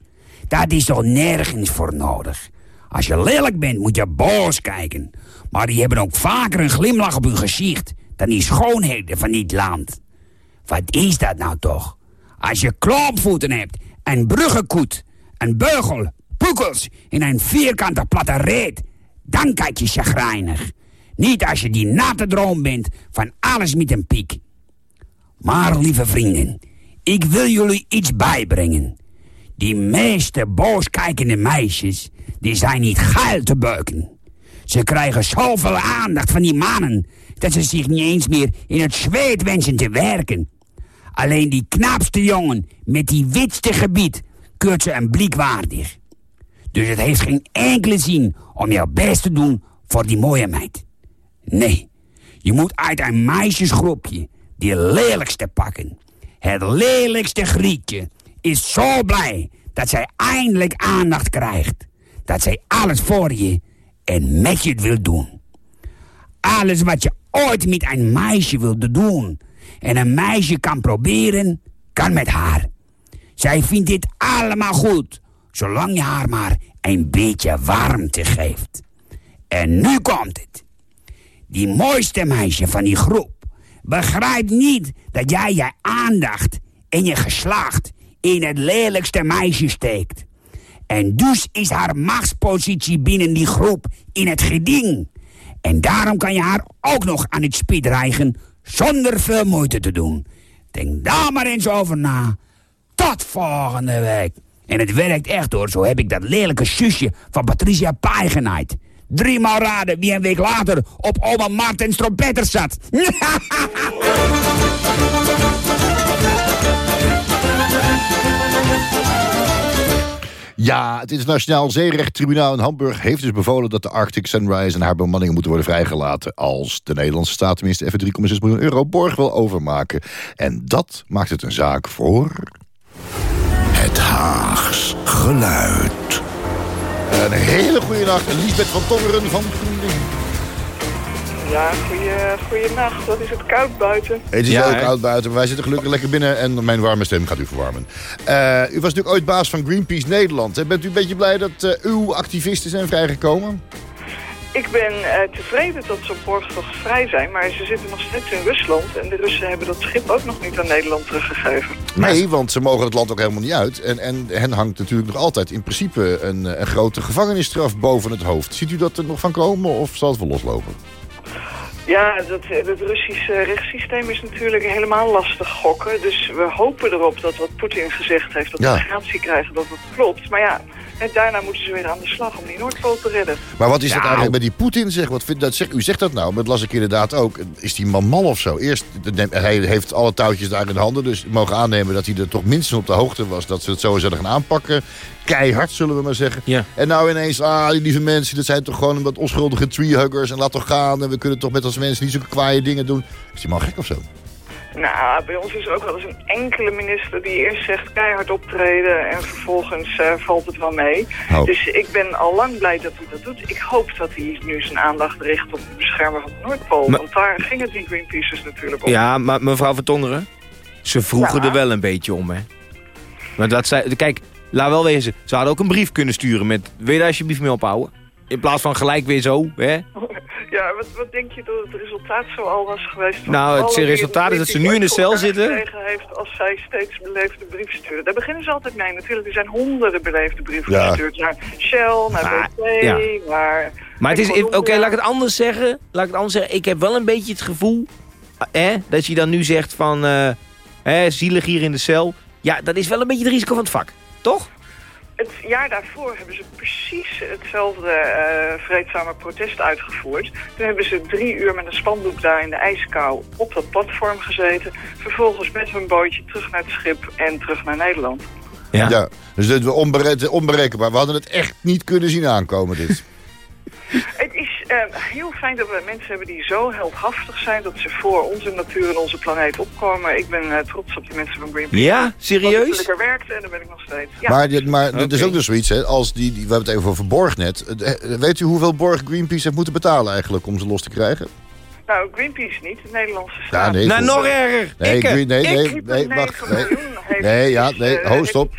Dat is toch nergens voor nodig? Als je lelijk bent, moet je boos kijken. Maar die hebben ook vaker een glimlach op hun gezicht... dan die schoonheden van dit land. Wat is dat nou toch? Als je klompvoeten hebt, een bruggenkoet, een beugel, pukkels... en een vierkante platte reet... dan kijk je chagrijnig. Niet als je die natte droom bent van alles met een piek. Maar, lieve vrienden, ik wil jullie iets bijbrengen. Die meeste booskijkende meisjes, die zijn niet geil te beuken. Ze krijgen zoveel aandacht van die mannen... dat ze zich niet eens meer in het zweet wensen te werken. Alleen die knapste jongen met die witste gebied... keurt ze een blik waardig. Dus het heeft geen enkele zin om jouw best te doen voor die mooie meid. Nee, je moet uit een meisjesgroepje die lelijkste pakken. Het lelijkste grietje is zo blij dat zij eindelijk aandacht krijgt. Dat zij alles voor je en met je wil doen. Alles wat je ooit met een meisje wilde doen en een meisje kan proberen, kan met haar. Zij vindt dit allemaal goed, zolang je haar maar een beetje warmte geeft. En nu komt het. Die mooiste meisje van die groep begrijpt niet dat jij je aandacht en je geslacht in het lelijkste meisje steekt. En dus is haar machtspositie binnen die groep in het geding. En daarom kan je haar ook nog aan het spit rijgen zonder veel moeite te doen. Denk daar maar eens over na. Tot volgende week. En het werkt echt hoor, zo heb ik dat lelijke zusje van Patricia Pai genaaid. Driemaal raden wie een week later op oma Martens trompetter zat. Ja, het Internationaal Zeerechttribunaal in Hamburg heeft dus bevolen dat de Arctic Sunrise en haar bemanningen moeten worden vrijgelaten als de Nederlandse staat tenminste even 3,6 miljoen euro borg wil overmaken. En dat maakt het een zaak voor... Het Haags geluid. Een hele goede nacht, Lisbeth van Tongeren van. Ja, goeie, goeienacht. Wat is het koud buiten? Het is Ja, koud buiten, maar wij zitten gelukkig lekker binnen en mijn warme stem gaat u verwarmen. Eh, u was natuurlijk ooit baas van Greenpeace Nederland. hè? Bent u een beetje blij dat eh, uw activisten zijn vrijgekomen? Ik ben eh, tevreden dat ze op borgtocht vrij zijn, maar ze zitten nog steeds in Rusland. En de Russen hebben dat schip ook nog niet aan Nederland teruggegeven. Nee, want ze mogen het land ook helemaal niet uit. En, en hen hangt natuurlijk nog altijd in principe een, eh, een grote gevangenisstraf boven het hoofd. Ziet u dat er nog van komen of zal het wel loslopen? Ja, dat, het Russische rechtssysteem is natuurlijk helemaal lastig gokken. Dus we hopen erop dat wat Poetin gezegd heeft, dat Ja. we garantie krijgen dat het klopt. Maar ja, en daarna moeten ze weer aan de slag om die Noordpool te redden. Maar wat is dat eigenlijk met die Poetin? Zeg? Wat vindt, dat, zeg, u zegt dat nou, maar dat las ik inderdaad ook. Is die man mal of zo? Eerst, hij heeft alle touwtjes daar in handen. Dus we mogen aannemen dat hij er toch minstens op de hoogte was... dat ze het zo zouden gaan aanpakken. Keihard, zullen we maar zeggen. Ja. En nou ineens, ah, die lieve mensen... dat zijn toch gewoon wat onschuldige treehuggers... en laat toch gaan. En we kunnen toch met als mensen niet zulke kwaaie dingen doen. Is die man gek of zo? Nou, bij ons is er ook wel eens een enkele minister die eerst zegt keihard optreden en vervolgens eh, valt het wel mee. Oh. Dus ik ben al lang blij dat hij dat doet. Ik hoop dat hij nu zijn aandacht richt op het beschermen van de Noordpool. Maar- Want daar ging het die Greenpeace's natuurlijk om. Ja, maar mevrouw van Tongeren, ze vroegen Ja. er wel een beetje om, hè. Maar dat zei, kijk, laat wel wezen, ze hadden ook een brief kunnen sturen met... wil je daar alsjeblieft mee ophouden? In plaats van gelijk weer zo, hè. Ja, wat, wat denk je dat het resultaat zo al was geweest? van Nou, het resultaat is dat ze nu in de cel zitten. heeft als zij steeds beleefde brieven sturen. Daar beginnen ze altijd mee. Natuurlijk, er zijn honderden beleefde brieven Ja. gestuurd. Naar Shell, naar Maar, BP, ja. naar... Maar het is, oké, laat ik het anders zeggen. Laat ik het anders zeggen. Ik heb wel een beetje het gevoel, hè, dat je dan nu zegt van, eh, hè, zielig hier in de cel. Ja, dat is wel een beetje het risico van het vak, toch? Het jaar daarvoor hebben ze precies hetzelfde eh, vreedzame protest uitgevoerd. Toen hebben ze drie uur met een spandoek daar in de ijskou op dat platform gezeten. Vervolgens met hun bootje terug naar het schip en terug naar Nederland. Ja. Ja. Dus dat onbere- onberekenbaar. We hadden het echt niet kunnen zien aankomen, dit. Het is eh, heel fijn dat we mensen hebben die zo heldhaftig zijn... dat ze voor onze natuur en onze planeet opkomen. Ik ben eh, trots op die mensen van Greenpeace. Ja, serieus? ik er werkte en daar ben ik nog steeds. Ja. Maar, dit, maar er is ook dus zoiets, hè, als die, die, we hebben het even over Borg net. Eh, Weet u hoeveel Borg Greenpeace heeft moeten betalen eigenlijk om ze los te krijgen? Nou, Greenpeace niet, de Nederlandse Ja, staat. nee, Nou, nog erger. Nee, nee, Ik. nee, 3,9 nee, wacht. Nee. Nee, ja, is, nee, eh, ho, heeft stop.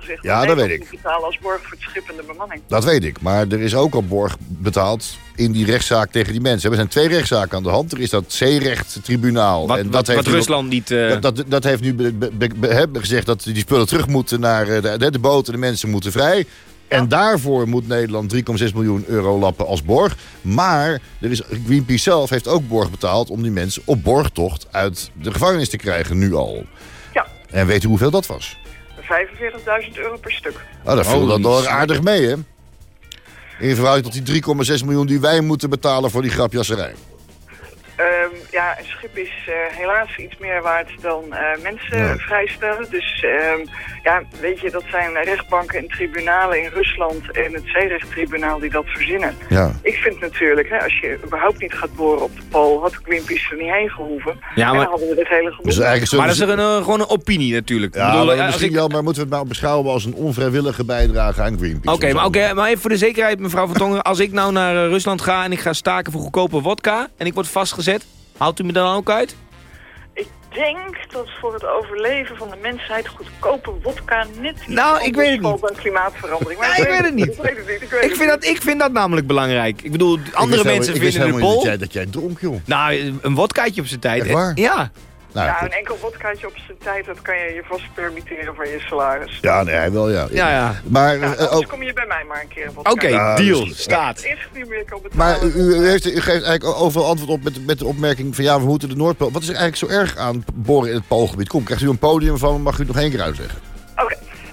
Gezegd. Ja, dat weet ik. betalen als borg voor het schip en de bemanning. Dat weet ik. Maar er is ook al borg betaald in die rechtszaak tegen die mensen. Er zijn twee rechtszaken aan de hand. Er is dat zeerechttribunaal. Wat, en dat wat, heeft wat nu- Rusland niet... eh, Dat, dat, dat heeft nu be- be- be- be- hè, gezegd dat die spullen terug moeten naar eh, de, de, de boot en de mensen moeten vrij. En daarvoor moet Nederland 3,6 miljoen euro lappen als borg. Maar er is, Greenpeace zelf heeft ook borg betaald om die mensen op borgtocht uit de gevangenis te krijgen, nu al. Ja, En weet u hoeveel dat was? 45.000 euro per stuk. Nou, dat viel dat wel shit. aardig mee, hè? In verhouding tot die 3,6 miljoen die wij moeten betalen voor die grapjasserij. Ja, een schip is eh, helaas iets meer waard dan eh, mensen Ja. vrijstellen. Dus ehm, ja, weet je, dat zijn rechtbanken en tribunalen in Rusland en het zeerechttribunaal die dat verzinnen. Ja. Ik vind natuurlijk, hè, als je überhaupt niet gaat boren op de Pool, had Greenpeace er niet heen gehoeven. Ja, En maar- dan hadden we dit hele gedoe. Dus eigenlijk maar dat is er een, eh, gewoon een opinie natuurlijk. Ja, bedoel, maar misschien ik- wel, maar moeten we het maar beschouwen als een onvrijwillige bijdrage aan Greenpeace. Oké, maar, oké, maar even voor de zekerheid, mevrouw Van Tongeren. Als ik nou naar Rusland ga en ik ga staken voor goedkope wodka... en ik word vastgezet, haalt u me dan ook uit? Ik denk dat voor het overleven van de mensheid goedkope wodka net niet Nou, ik weet het aan klimaatverandering. Maar Nee, ik weet het niet. Ik weet het niet. Ik, weet Ik vind, niet. dat, ik vind dat namelijk belangrijk. Ik bedoel, andere mensen ik vinden de helemaal niet pol... dat jij, dat jij dronk, joh. Nou, een wodkaatje op zijn tijd. Echt waar? Ja. Nou, Ja, goed. een enkel wodkaatje op zijn tijd, dat kan je je vast permitteren van je salaris. ja nee, hij wel, ja. Ja, ja. Maar, Nou, eh, anders ook, kom je bij mij maar een keer een wodka. Oké, Ja, deal. dus- Staat. Meer kan betalen. maar u, u heeft, u geeft eigenlijk overal antwoord op met, met de opmerking van... ja, we moeten de Noordpool... Wat is er eigenlijk zo erg aan boren in het Poolgebied? Kom, krijgt u een podium van, mag u het nog één keer uitleggen?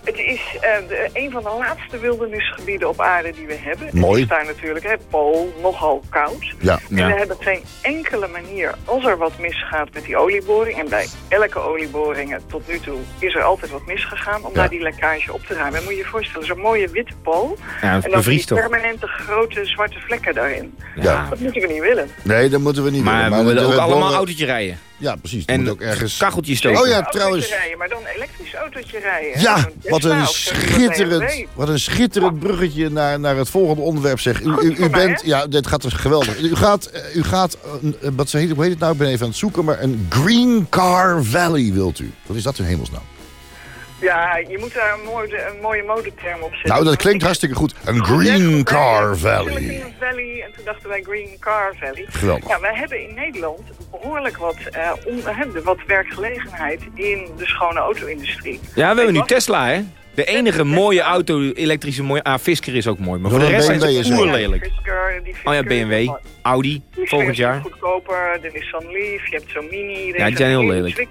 Het is eh, de, een van de laatste wildernisgebieden op aarde die we hebben. Mooi. Het is daar natuurlijk, hè, Pool, nogal koud. Ja. En we hebben geen enkele manier, als er wat misgaat met die olieboring... en bij elke olieboringen tot nu toe is er altijd wat misgegaan... om Ja. daar die lekkage op te ruimen. En moet je je voorstellen, zo'n mooie witte pool... Ja, en dan die toch? permanente grote zwarte vlekken daarin. Ja. Dat moeten we niet willen. Nee, dat moeten we niet Maar doen. we willen ook dat- allemaal autootje rijden. Ja, precies. Er En moet ook ergens... kacheltjes stoken. Oh ja, Autootje trouwens... rijden, maar dan een elektrisch autootje rijden. Ja, wat een schitterend, wat een schitterend bruggetje naar, naar het volgende onderwerp zeg. U, u, bent, ja, dit gaat dus geweldig. U gaat, eh, u gaat een- een- wat ze heet, hoe heet het nou? Ik ben even aan het zoeken, maar een Green Car Valley wilt u. Wat is dat in hemelsnaam? Ja, je moet daar een mooie, een mooie modeterm op zetten. Nou, dat klinkt hartstikke goed. Een Green Car Valley. Green Valley en toen dachten wij Green Car Valley. Geweldig. Ja, wij hebben in Nederland behoorlijk wat, eh on, hebben wat werkgelegenheid in de schone auto-industrie. Ja, we hebben nu Tesla, hè? De enige mooie auto, elektrische mooie... Ah, Fisker is ook mooi. Maar voor de rest BMW is. Fisker, die Oh ja, BMW. Audi, volgend jaar. goedkoper, de Nissan Leaf, je hebt zo'n Mini. Ja, die zijn heel lelijk.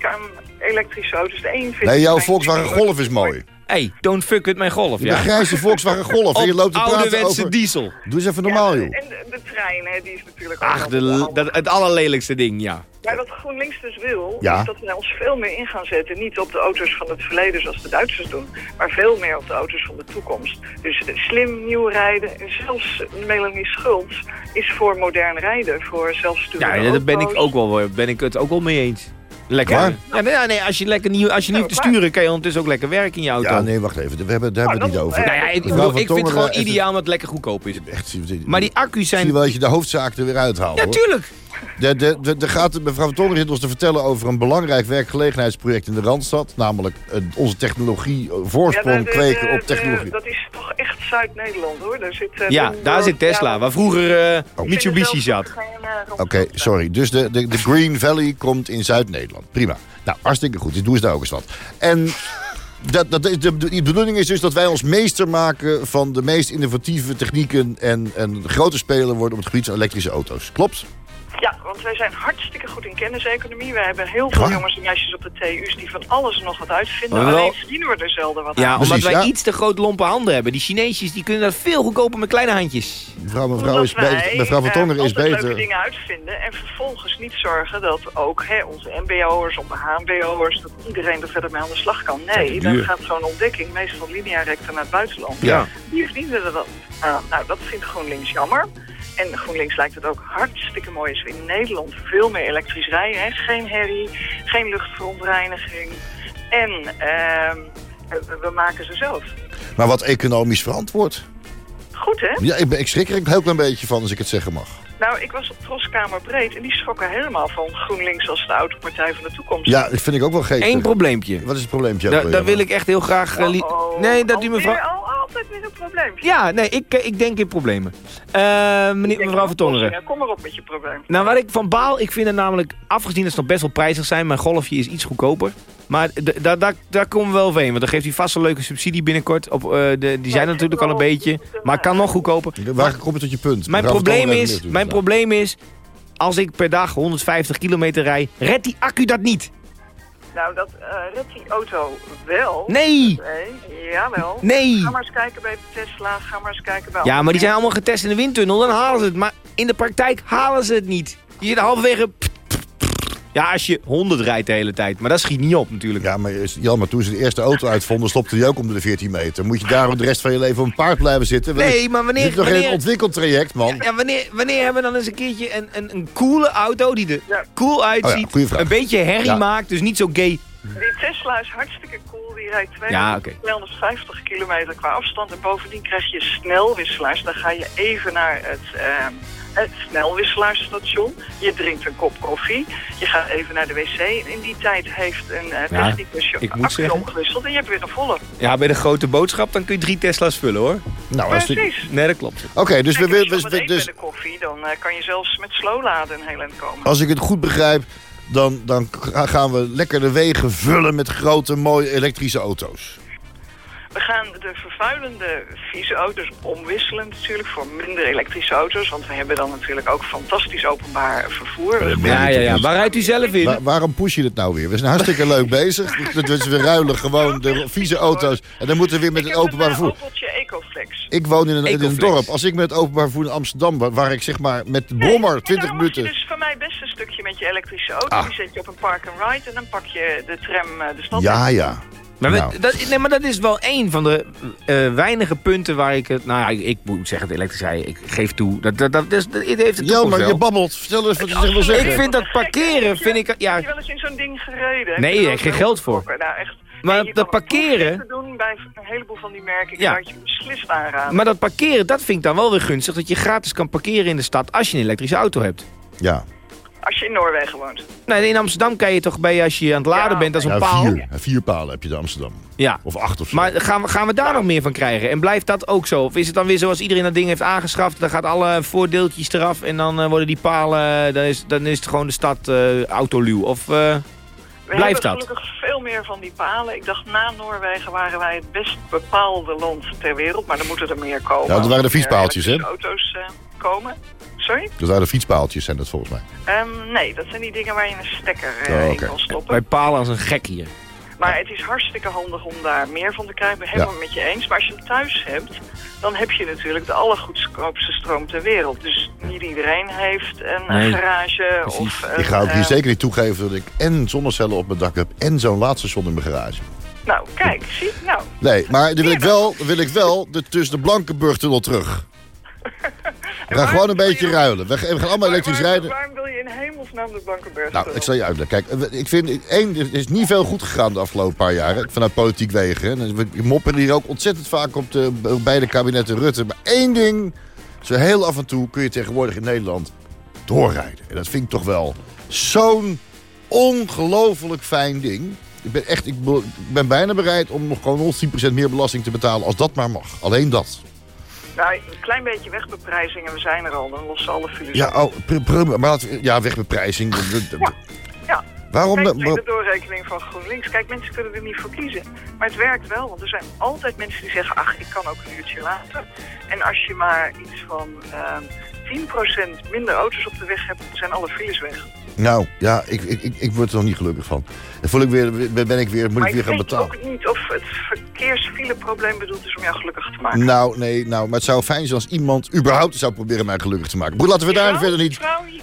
Elektrische auto's. De een Nee, jouw het Volkswagen Golf is mooi. Hey, don't fuck with mijn golf, De ja. grijze Volkswagen Golf. En je loopt te praten ouderwetse over... diesel. Doe eens even normaal, Ja, joh. En de, de trein, hè, die is natuurlijk ook Ach, de, dat, het allerlelijkste ding, ja. Maar wat GroenLinks dus wil, Ja. is dat wij ons veel meer in gaan zetten. Niet op de auto's van het verleden zoals de Duitsers doen, maar veel meer op de auto's van de toekomst. Dus slim, nieuw rijden. En zelfs Melanie Schultz is voor modern rijden, voor zelfsturende Ja, daar ben ik, ook wel, ben ik het ook wel mee eens. Lekker. Waar? Ja, nee, nee, als je, lekker nieuw, als je niet hoeft te sturen, kan je ondertussen ook lekker werken in je auto. Ja, nee, wacht even. We hebben, daar hebben we het Nou, niet over. Nou ja, ik, bedoel, vind het gewoon Tongeren, ideaal omdat het lekker goedkoop is. Echt, Maar die accu's Zie je zijn... wel dat je de hoofdzaak er weer uithaalt, Ja, hoor. tuurlijk. De, de, de, de gaat, mevrouw van Tongeren zit ons te vertellen over een belangrijk werkgelegenheidsproject in de Randstad. Namelijk eh, onze technologie, eh, Ja, voorsprong de- de- kweken op de- technologie. dat is toch echt Zuid-Nederland hoor. Daar zit, eh, Ja, daar zit Tesla, ja, waar vroeger eh, vind Mitsubishi zat. eh, Oké, sorry. Dus de, de, de Green Valley komt in Zuid-Nederland. Prima. Nou, hartstikke goed. Dus doe eens daar ook eens wat. En dat, dat, is- de, de bedoeling is dus dat wij ons meester maken... van de meest innovatieve technieken... en, en de grote speler worden op het gebied van elektrische auto's. Klopt? Ja, want wij zijn hartstikke goed in kenniseconomie. We hebben heel veel jongens en meisjes op de TU's die van alles en nog wat uitvinden. Wel- Alleen verdienen we er zelden wat Ja, aan. omdat Precies, wij ja. iets te groot lompe handen hebben. Die Chineesjes die kunnen dat veel goedkoper met kleine handjes. Mevrouw, mevrouw, is beter, wij, mevrouw van eh, Tongeren is altijd leuke beter. dingen uitvinden en vervolgens niet zorgen dat ook hè, onze mbo'ers, onze hbo'ers, dat iedereen er verder mee aan de slag kan. Nee, dan gaat zo'n ontdekking meestal linea recta naar het buitenland. Ja. Die verdienen er dan aan. Nou, dat vindt GroenLinks jammer. En GroenLinks lijkt het ook hartstikke mooi als we in Nederland veel meer elektrisch rijden. Hè? Geen herrie, geen luchtverontreiniging. En ehm, we- we maken ze zelf. Maar wat economisch verantwoord. Goed, hè? Ja, ik, ben, ik schrik er een heel klein beetje van als ik het zeggen mag. Nou, ik was op Troskamer Breed en die schrokken helemaal van GroenLinks als de autopartij van de toekomst. Ja, dat vind ik ook wel geestig. Eén probleempje. Wat is het probleempje? Da- daar wil ik echt heel graag... li- Oh, nee, dat die alweer- mevrouw... Al, altijd weer een probleempje. Ja, nee, ik, eh, ik denk in problemen. Eh, meneer, mevrouw van Tongeren. Ja, kom maar op met je probleem. Nou, waar ik van baal, ik vind het namelijk, afgezien dat ze nog best wel prijzig zijn, mijn golfje is iets goedkoper. Maar daar daar daar komen we wel overheen, want dan geeft hij vast een leuke subsidie binnenkort. Op, eh, de, die zijn er natuurlijk al een beetje, maar het kan nog goedkoper. Waar kom je tot je punt? Mijn probleem is, mijn probleem is, als ik per dag 150 kilometer rij, redt die accu dat niet. Nou, dat eh redt die auto wel. Nee, Nee, jawel. nee. Ga maar eens kijken bij Tesla, ga maar eens kijken bij... Ja, maar die zijn allemaal getest in de windtunnel, dan halen ze het. Maar in de praktijk halen ze het niet. Die zitten halverwege... Ja, als je 100 rijdt de hele tijd. Maar dat schiet niet op natuurlijk. Ja, maar Jan, maar toen ze de eerste auto uitvonden, stopte die ook om de 14 meter. Moet je daarom de rest van je leven op een paard blijven zitten? Nee, maar wanneer... zit nog in een ontwikkeltraject, man. ja, wanneer, wanneer hebben we dan eens een keertje een, een, een coole auto die er Ja. cool uitziet, Oh ja, vraag. een beetje herrie Ja. maakt, dus niet zo gay. Die Tesla is hartstikke cool. Die rijdt 200, Ja, oké. 250 kilometer qua afstand. En bovendien krijg je snelwisselaars. Dan ga je even naar het, ehm, het snelwisselaarsstation. Je drinkt een kop koffie. Je gaat even naar de wc. En in die tijd heeft een uh, Ja, technicus je ik moet accu zeggen- omgewisseld. En je hebt weer een volle. Ja, bij de grote boodschap dan kun je drie Tesla's vullen hoor. Nou, als. Nee, dat klopt. Oké, dus, we, Kijk, we, je het dus bij de koffie, dan eh, kan je zelfs met slow laden een heel eind komen. als ik het goed begrijp, dan, dan ga- gaan we lekker de wegen vullen met grote, mooie elektrische auto's. We gaan de vervuilende vieze auto's omwisselen natuurlijk voor minder elektrische auto's. Want we hebben dan natuurlijk ook fantastisch openbaar vervoer. Dus Ja, ja, ja. Waar rijdt u zelf in? Wa- waarom push je het nou weer? We zijn hartstikke leuk bezig. Dat we, ruilen gewoon de vieze auto's. En dan moeten we weer met ik het openbaar een eh, vervoer. Ecoflex. Ik woon in een, in een Ecoflex. dorp. Als ik met het openbaar vervoer in Amsterdam, waar, waar ik zeg maar met de brommer En 20 dan mag je minuten... dus van mij best een stukje met je elektrische auto. Ah. Die zet je op een park-and-ride en dan pak je de tram eh, de stad Ja, in. ja. Maar, we- Nou. dat, nee, maar dat is wel één van de eh, weinige punten waar ik het... Nou ja, ik, ik moet zeggen, het elektrisch rijden, ik geef toe. Dat, dat, dat, dat, dat- het heeft het Ja, maar je babbelt. Vertel eens wat je Als wil zeggen. Ik vind dat parkeren, Heb je- vind ik... Ja, Heb je wel eens in zo'n ding gereden? Nee, je ik heb geen geld voor. Nou, echt. Maar dat parkeren- proefritten doen bij een heleboel van die merken. Ja. je beslist aanraden. maar dat parkeren, dat vind ik dan wel weer gunstig. Dat je gratis kan parkeren in de stad als je een elektrische auto hebt. Ja, Als je in Noorwegen woont. Nee, in Amsterdam kan je toch bij als je aan het laden Ja, bent als een ja paal. vier. Vier palen heb je in Amsterdam. Ja. Of acht of zo. Maar gaan we, gaan we daar nog meer van krijgen? En blijft dat ook zo? Of is het dan weer zoals iedereen dat ding heeft aangeschaft? Dan gaat alle voordeeltjes eraf en dan eh, worden die palen... Dan is, dan is het gewoon de stad eh autoluw. Of... eh, We Blijft hebben dat? gelukkig veel meer van die palen. Ik dacht, na Noorwegen waren wij het best bepaalde land ter wereld. Maar dan moeten er meer komen. Ja, dat waren de er fietspaaltjes, hè? auto's eh, komen. Sorry? Dat waren de fietspaaltjes, zijn dat volgens mij. Ehm, nee, dat zijn die dingen waar je een stekker eh, Oh, in oké. kan stoppen. Wij palen als een gek hier. Maar het is hartstikke handig om daar meer van te krijgen. Ik ben helemaal Ja. met je eens. Maar als je hem thuis hebt, dan heb je natuurlijk de allergoedkoopste stroom ter wereld. Dus niet iedereen heeft een Nee, garage precies. of... Ik een, ga ook hier eh, zeker niet toegeven dat ik en zonnecellen op mijn dak heb... en zo'n laadstation in mijn garage. Nou, kijk, zie. Nou, Nee, maar dan wil ik wel, wil ik wel de, tussen de Blankenburg-tunnel terug. We gaan gewoon een beetje ruilen. We gaan allemaal elektrisch waarom, rijden. Waarom wil je in hemelsnaam de Blankenberg Nou, ik zal je uitleggen. Kijk, ik vind, één, er is niet veel goed gegaan de afgelopen paar jaren. Vanuit politiek wegen. En We mopperen hier ook ontzettend vaak op de beide kabinetten Rutte. Maar één ding, zo heel af en toe kun je tegenwoordig in Nederland doorrijden. En dat vind ik toch wel zo'n ongelooflijk fijn ding. Ik ben, echt, ik ben bijna bereid om nog gewoon 10% meer belasting te betalen als dat maar mag. Alleen dat. Nou, een klein beetje wegbeprijzing en we zijn er al. Dan lossen alle files. Ja, oh, pr- pr- maar ja, wegbeprijzing. Ja. Waarom? Kijk de- doorrekening van GroenLinks. Kijk, mensen kunnen er niet voor kiezen. Maar het werkt wel, want er zijn altijd mensen die zeggen... ach, ik kan ook een uurtje later. En als je maar iets van ehm 10% minder auto's op de weg hebt... zijn alle files weg. Nou, ja, ik, ik, ik, ik word er nog niet gelukkig van. Dan voel ik weer, ben ik weer, moet maar ik weer gaan weet betalen. ook niet of het verkeersfileprobleem bedoeld is om jou gelukkig te maken. Nou, nee, nou, maar het zou fijn zijn als iemand überhaupt zou proberen mij gelukkig te maken. Goed, laten we daar verder niet... vrouw, je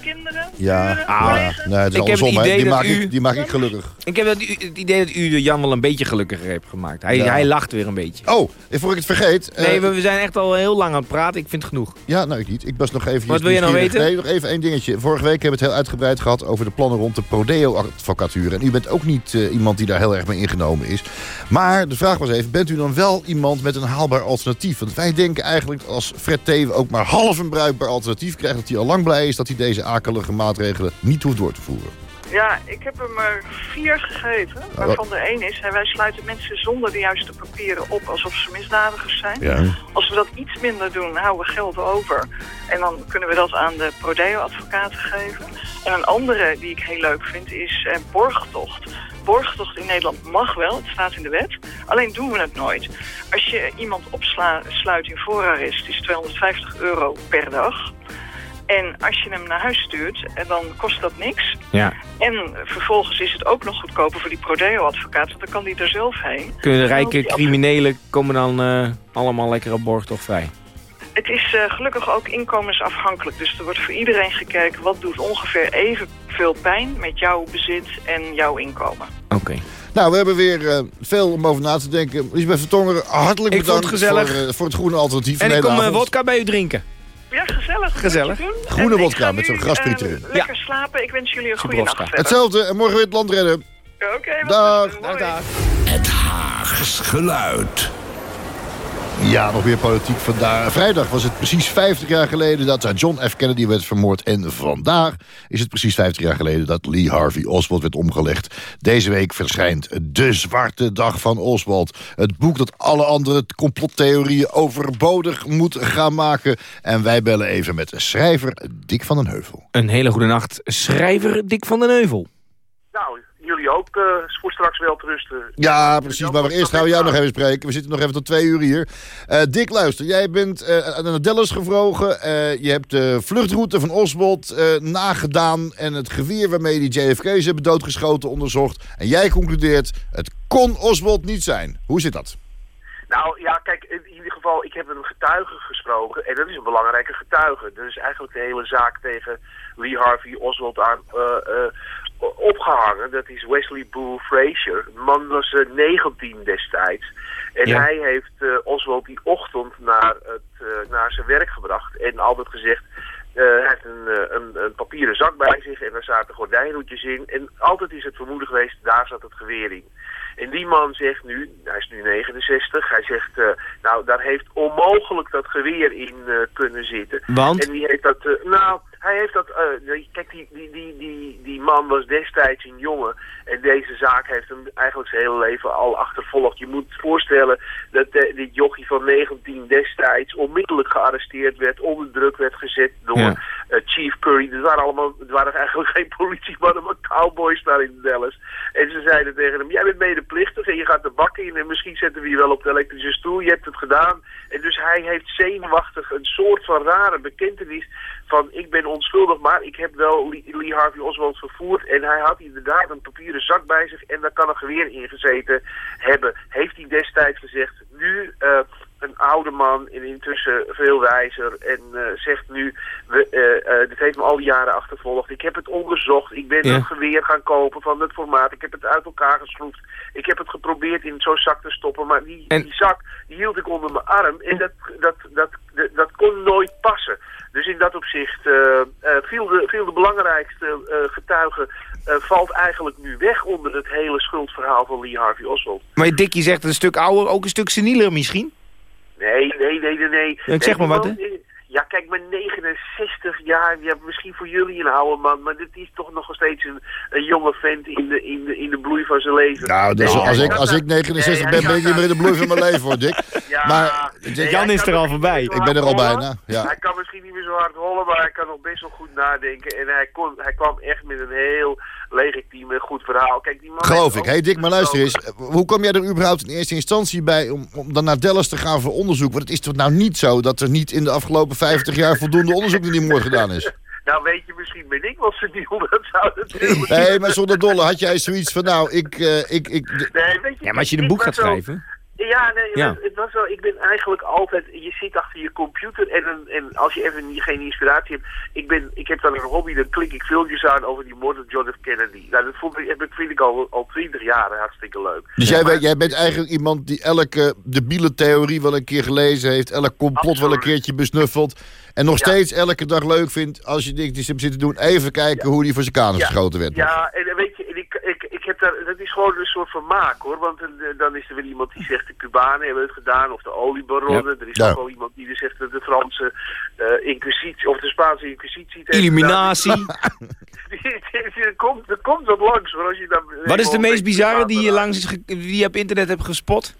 Ja, buren, collega's. nee, het is Ik heb het andersom, hè. Die maak, u- ik, die maak ik gelukkig. Ik heb het, idee dat u de Jan wel een beetje gelukkiger heeft gemaakt. Hij, Ja. hij lacht weer een beetje. Oh, voor ik het vergeet... eh, Nee, we, we zijn echt al heel lang aan het praten. Ik vind het genoeg. Ja, nou ik niet. Ik was nog even... Wat wil je nou weten? Nee, nog even één dingetje. Vorige week hebben we het heel uitgebreid gehad over de plannen rond de Prodeo-advocatuur. En u bent ook niet eh, iemand die daar heel erg mee ingenomen is. Maar de vraag was even, bent u dan wel iemand met een haalbaar alternatief? Want wij denken eigenlijk als Fred Teven ook maar half een bruikbaar alternatief krijgt... dat hij al lang blij is dat hij deze akelige maatregelen niet hoeft door te voeren. Ja, ik heb hem er vier gegeven. Waarvan er één is, hè, wij sluiten mensen zonder de juiste papieren op alsof ze misdadigers zijn. Ja. Als we dat iets minder doen, houden we geld over. En dan kunnen we dat aan de Prodeo-advocaten geven. En een andere die ik heel leuk vind is eh, borgtocht. Borgtocht in Nederland mag wel, het staat in de wet. Alleen doen we het nooit. Als je iemand opsluit in voorarrest, is 250 euro per dag. En als je hem naar huis stuurt, eh, dan kost dat niks. Ja. En vervolgens is het ook nog goedkoper voor die Prodeo-advocaat, want dan kan die er zelf heen. Kunnen de rijke criminelen komen dan eh, allemaal lekker op borg toch vrij? Het is eh, gelukkig ook inkomensafhankelijk. Dus er wordt voor iedereen gekeken wat doet ongeveer evenveel pijn met jouw bezit en jouw inkomen. Oké. Nou, we hebben weer eh, veel om over na te denken. Lisbeth Vertongen, hartelijk Ik vond het bedankt gezellig. Voor, eh, voor het groene alternatief En ik kom uh, wodka bij u drinken. Ja, gezellig. Gezellig. Groene wodka met zo'n nu, graspriet eh, erin. Lekker slapen. Ik wens jullie een goede nacht verder. Hetzelfde en morgen weer het land redden. Oké, Dag. goed. Hoi. Het Haags geluid. Ja, nog weer politiek vandaag. Vrijdag was het precies 50 jaar geleden dat John F. Kennedy werd vermoord. En vandaag is het precies 50 jaar geleden dat Lee Harvey Oswald werd omgelegd. Deze week verschijnt De Zwarte Dag van Oswald. Het boek dat alle andere complottheorieën overbodig moet gaan maken. En wij bellen even met schrijver Dick van den Heuvel. Een hele goede nacht. Schrijver Dick van den Heuvel. Ook uh, voor straks wel te rusten. Ja, precies. Maar we eerst gaan we jou nog even spreken. We zitten nog even tot twee uur hier. Uh, Dick, luister. Jij bent uh, naar Dallas gevlogen. je hebt de vluchtroute van Oswald nagedaan... en het geweer waarmee die JFK's hebben doodgeschoten onderzocht. En jij concludeert, het kon Oswald niet zijn. Hoe zit dat? Nou ja, kijk, in ieder geval, ik heb een getuige gesproken en dat is een belangrijke getuige. Dus eigenlijk de hele zaak tegen Lee Harvey Oswald aan uh, uh, opgehangen. Dat is Wesley Boo Frazier. De man was uh, 19 destijds. En ja. hij heeft Oswald die ochtend naar, het, naar zijn werk gebracht en altijd gezegd... hij heeft een, een, een, papieren zak bij zich en daar zaten gordijnhoedjes in. En altijd is het vermoeden geweest, daar zat het geweer in. En die man zegt nu, hij is nu 69, hij zegt, uh, nou daar heeft onmogelijk dat geweer in kunnen zitten. Want? En die heeft dat, nou, hij heeft dat, kijk die, die, die, die, die man was destijds een jongen en deze zaak heeft hem eigenlijk zijn hele leven al achtervolgd. Je moet voorstellen dat dit jochie van 19 destijds onmiddellijk gearresteerd werd, onder druk werd gezet door. Eh, Chief Curry. Dat waren allemaal, het waren eigenlijk geen politiemannen, maar cowboys daar in Dallas. En ze zeiden tegen hem, jij bent medeplichtig en je gaat de bak in en misschien zetten we je wel op de elektrische stoel. Je hebt het gedaan. En dus hij heeft zenuwachtig een soort van rare bekentenis van ik ben onschuldig, maar ik heb wel Lee, Lee Harvey Oswald vervoerd. En hij had inderdaad een papieren zak bij zich en daar kan een geweer in gezeten hebben. Heeft hij destijds gezegd, nu... eh, een oude man en intussen veel wijzer en eh, zegt nu, we, eh, dit heeft me al die jaren achtervolgd. Ik heb het onderzocht, ik ben Ja. een geweer gaan kopen van het formaat, ik heb het uit elkaar geschroefd. Ik heb het geprobeerd in zo'n zak te stoppen, maar die, En- die zak die hield ik onder mijn arm en dat, dat, dat, dat, dat kon nooit passen. Dus in dat opzicht viel, de, viel de belangrijkste getuige valt eigenlijk nu weg onder het hele schuldverhaal van Lee Harvey Oswald. Maar Dick, je zegt een stuk ouder, ook een stuk senieler misschien? Nee, nee, nee, nee, nee. Ja, ik zeg Nee, maar wat, man, eh, Ja, kijk, maar 69 jaar, ja, misschien voor jullie een oude man, maar dit is toch nog steeds een, een jonge vent in de, in, de, in de bloei van zijn leven. Nou, dus Nee, als, ik, als ik 69 nee, ben, ben ik niet meer in de bloei van mijn leven, hoor, Dick. Ja, Maar nee, Jan is er al voorbij. Ik ben er al hollen. bijna, ja. Hij kan misschien niet meer zo hard hollen, maar hij kan nog best wel goed nadenken. En hij, kon, hij kwam echt met een heel legitiem en goed verhaal. Kijk, die man Geloof ik. Hey Dick, maar luister eens. gesproken. Hoe kom jij er überhaupt in eerste instantie bij om, om dan naar Dallas te gaan voor onderzoek? Want het is toch nou niet zo dat er niet in de afgelopen 50 jaar voldoende onderzoek naar die moord gedaan is? Nou, weet je, misschien ben ik wel seniel. Dat zou natuurlijk... Nee, maar zonder dolle had jij zoiets van, nou, ik... eh, ik, ik Nee, weet je, Ja, maar als je een boek gaat schrijven... Ja, nee, Ja. Het, was wel, ik ben eigenlijk altijd, je zit achter je computer en, een- en als je even geen inspiratie hebt, ik, ben, ik heb dan een hobby, dan klik ik filmpjes aan over die moord op John F. Kennedy. Nou, dat vond ik, vind ik al, al 20 jaar hartstikke leuk. dus jij, bent- jij bent eigenlijk iemand die elke debiele theorie wel een keer gelezen heeft. Elk complot wel een keertje besnuffeld. En nog Ja. steeds elke dag leuk vindt, als je niks hebt zitten doen, even kijken hoe die voor zijn kanus geschoten werd. Ja, en weet je, en ik, daar, dat is gewoon een soort van maak hoor. Want eh, dan is er weer iemand die zegt de Cubanen hebben het gedaan, of de oliebaronnen. Er is Ja. ook wel iemand die zegt dat de Franse eh, inquisitie, of de Spaanse inquisitie. Illuminatie. er, komt, er komt wat langs hoor. Als je dan, Wat is de meest bizarre die je lang langs is die je op internet hebt gespot?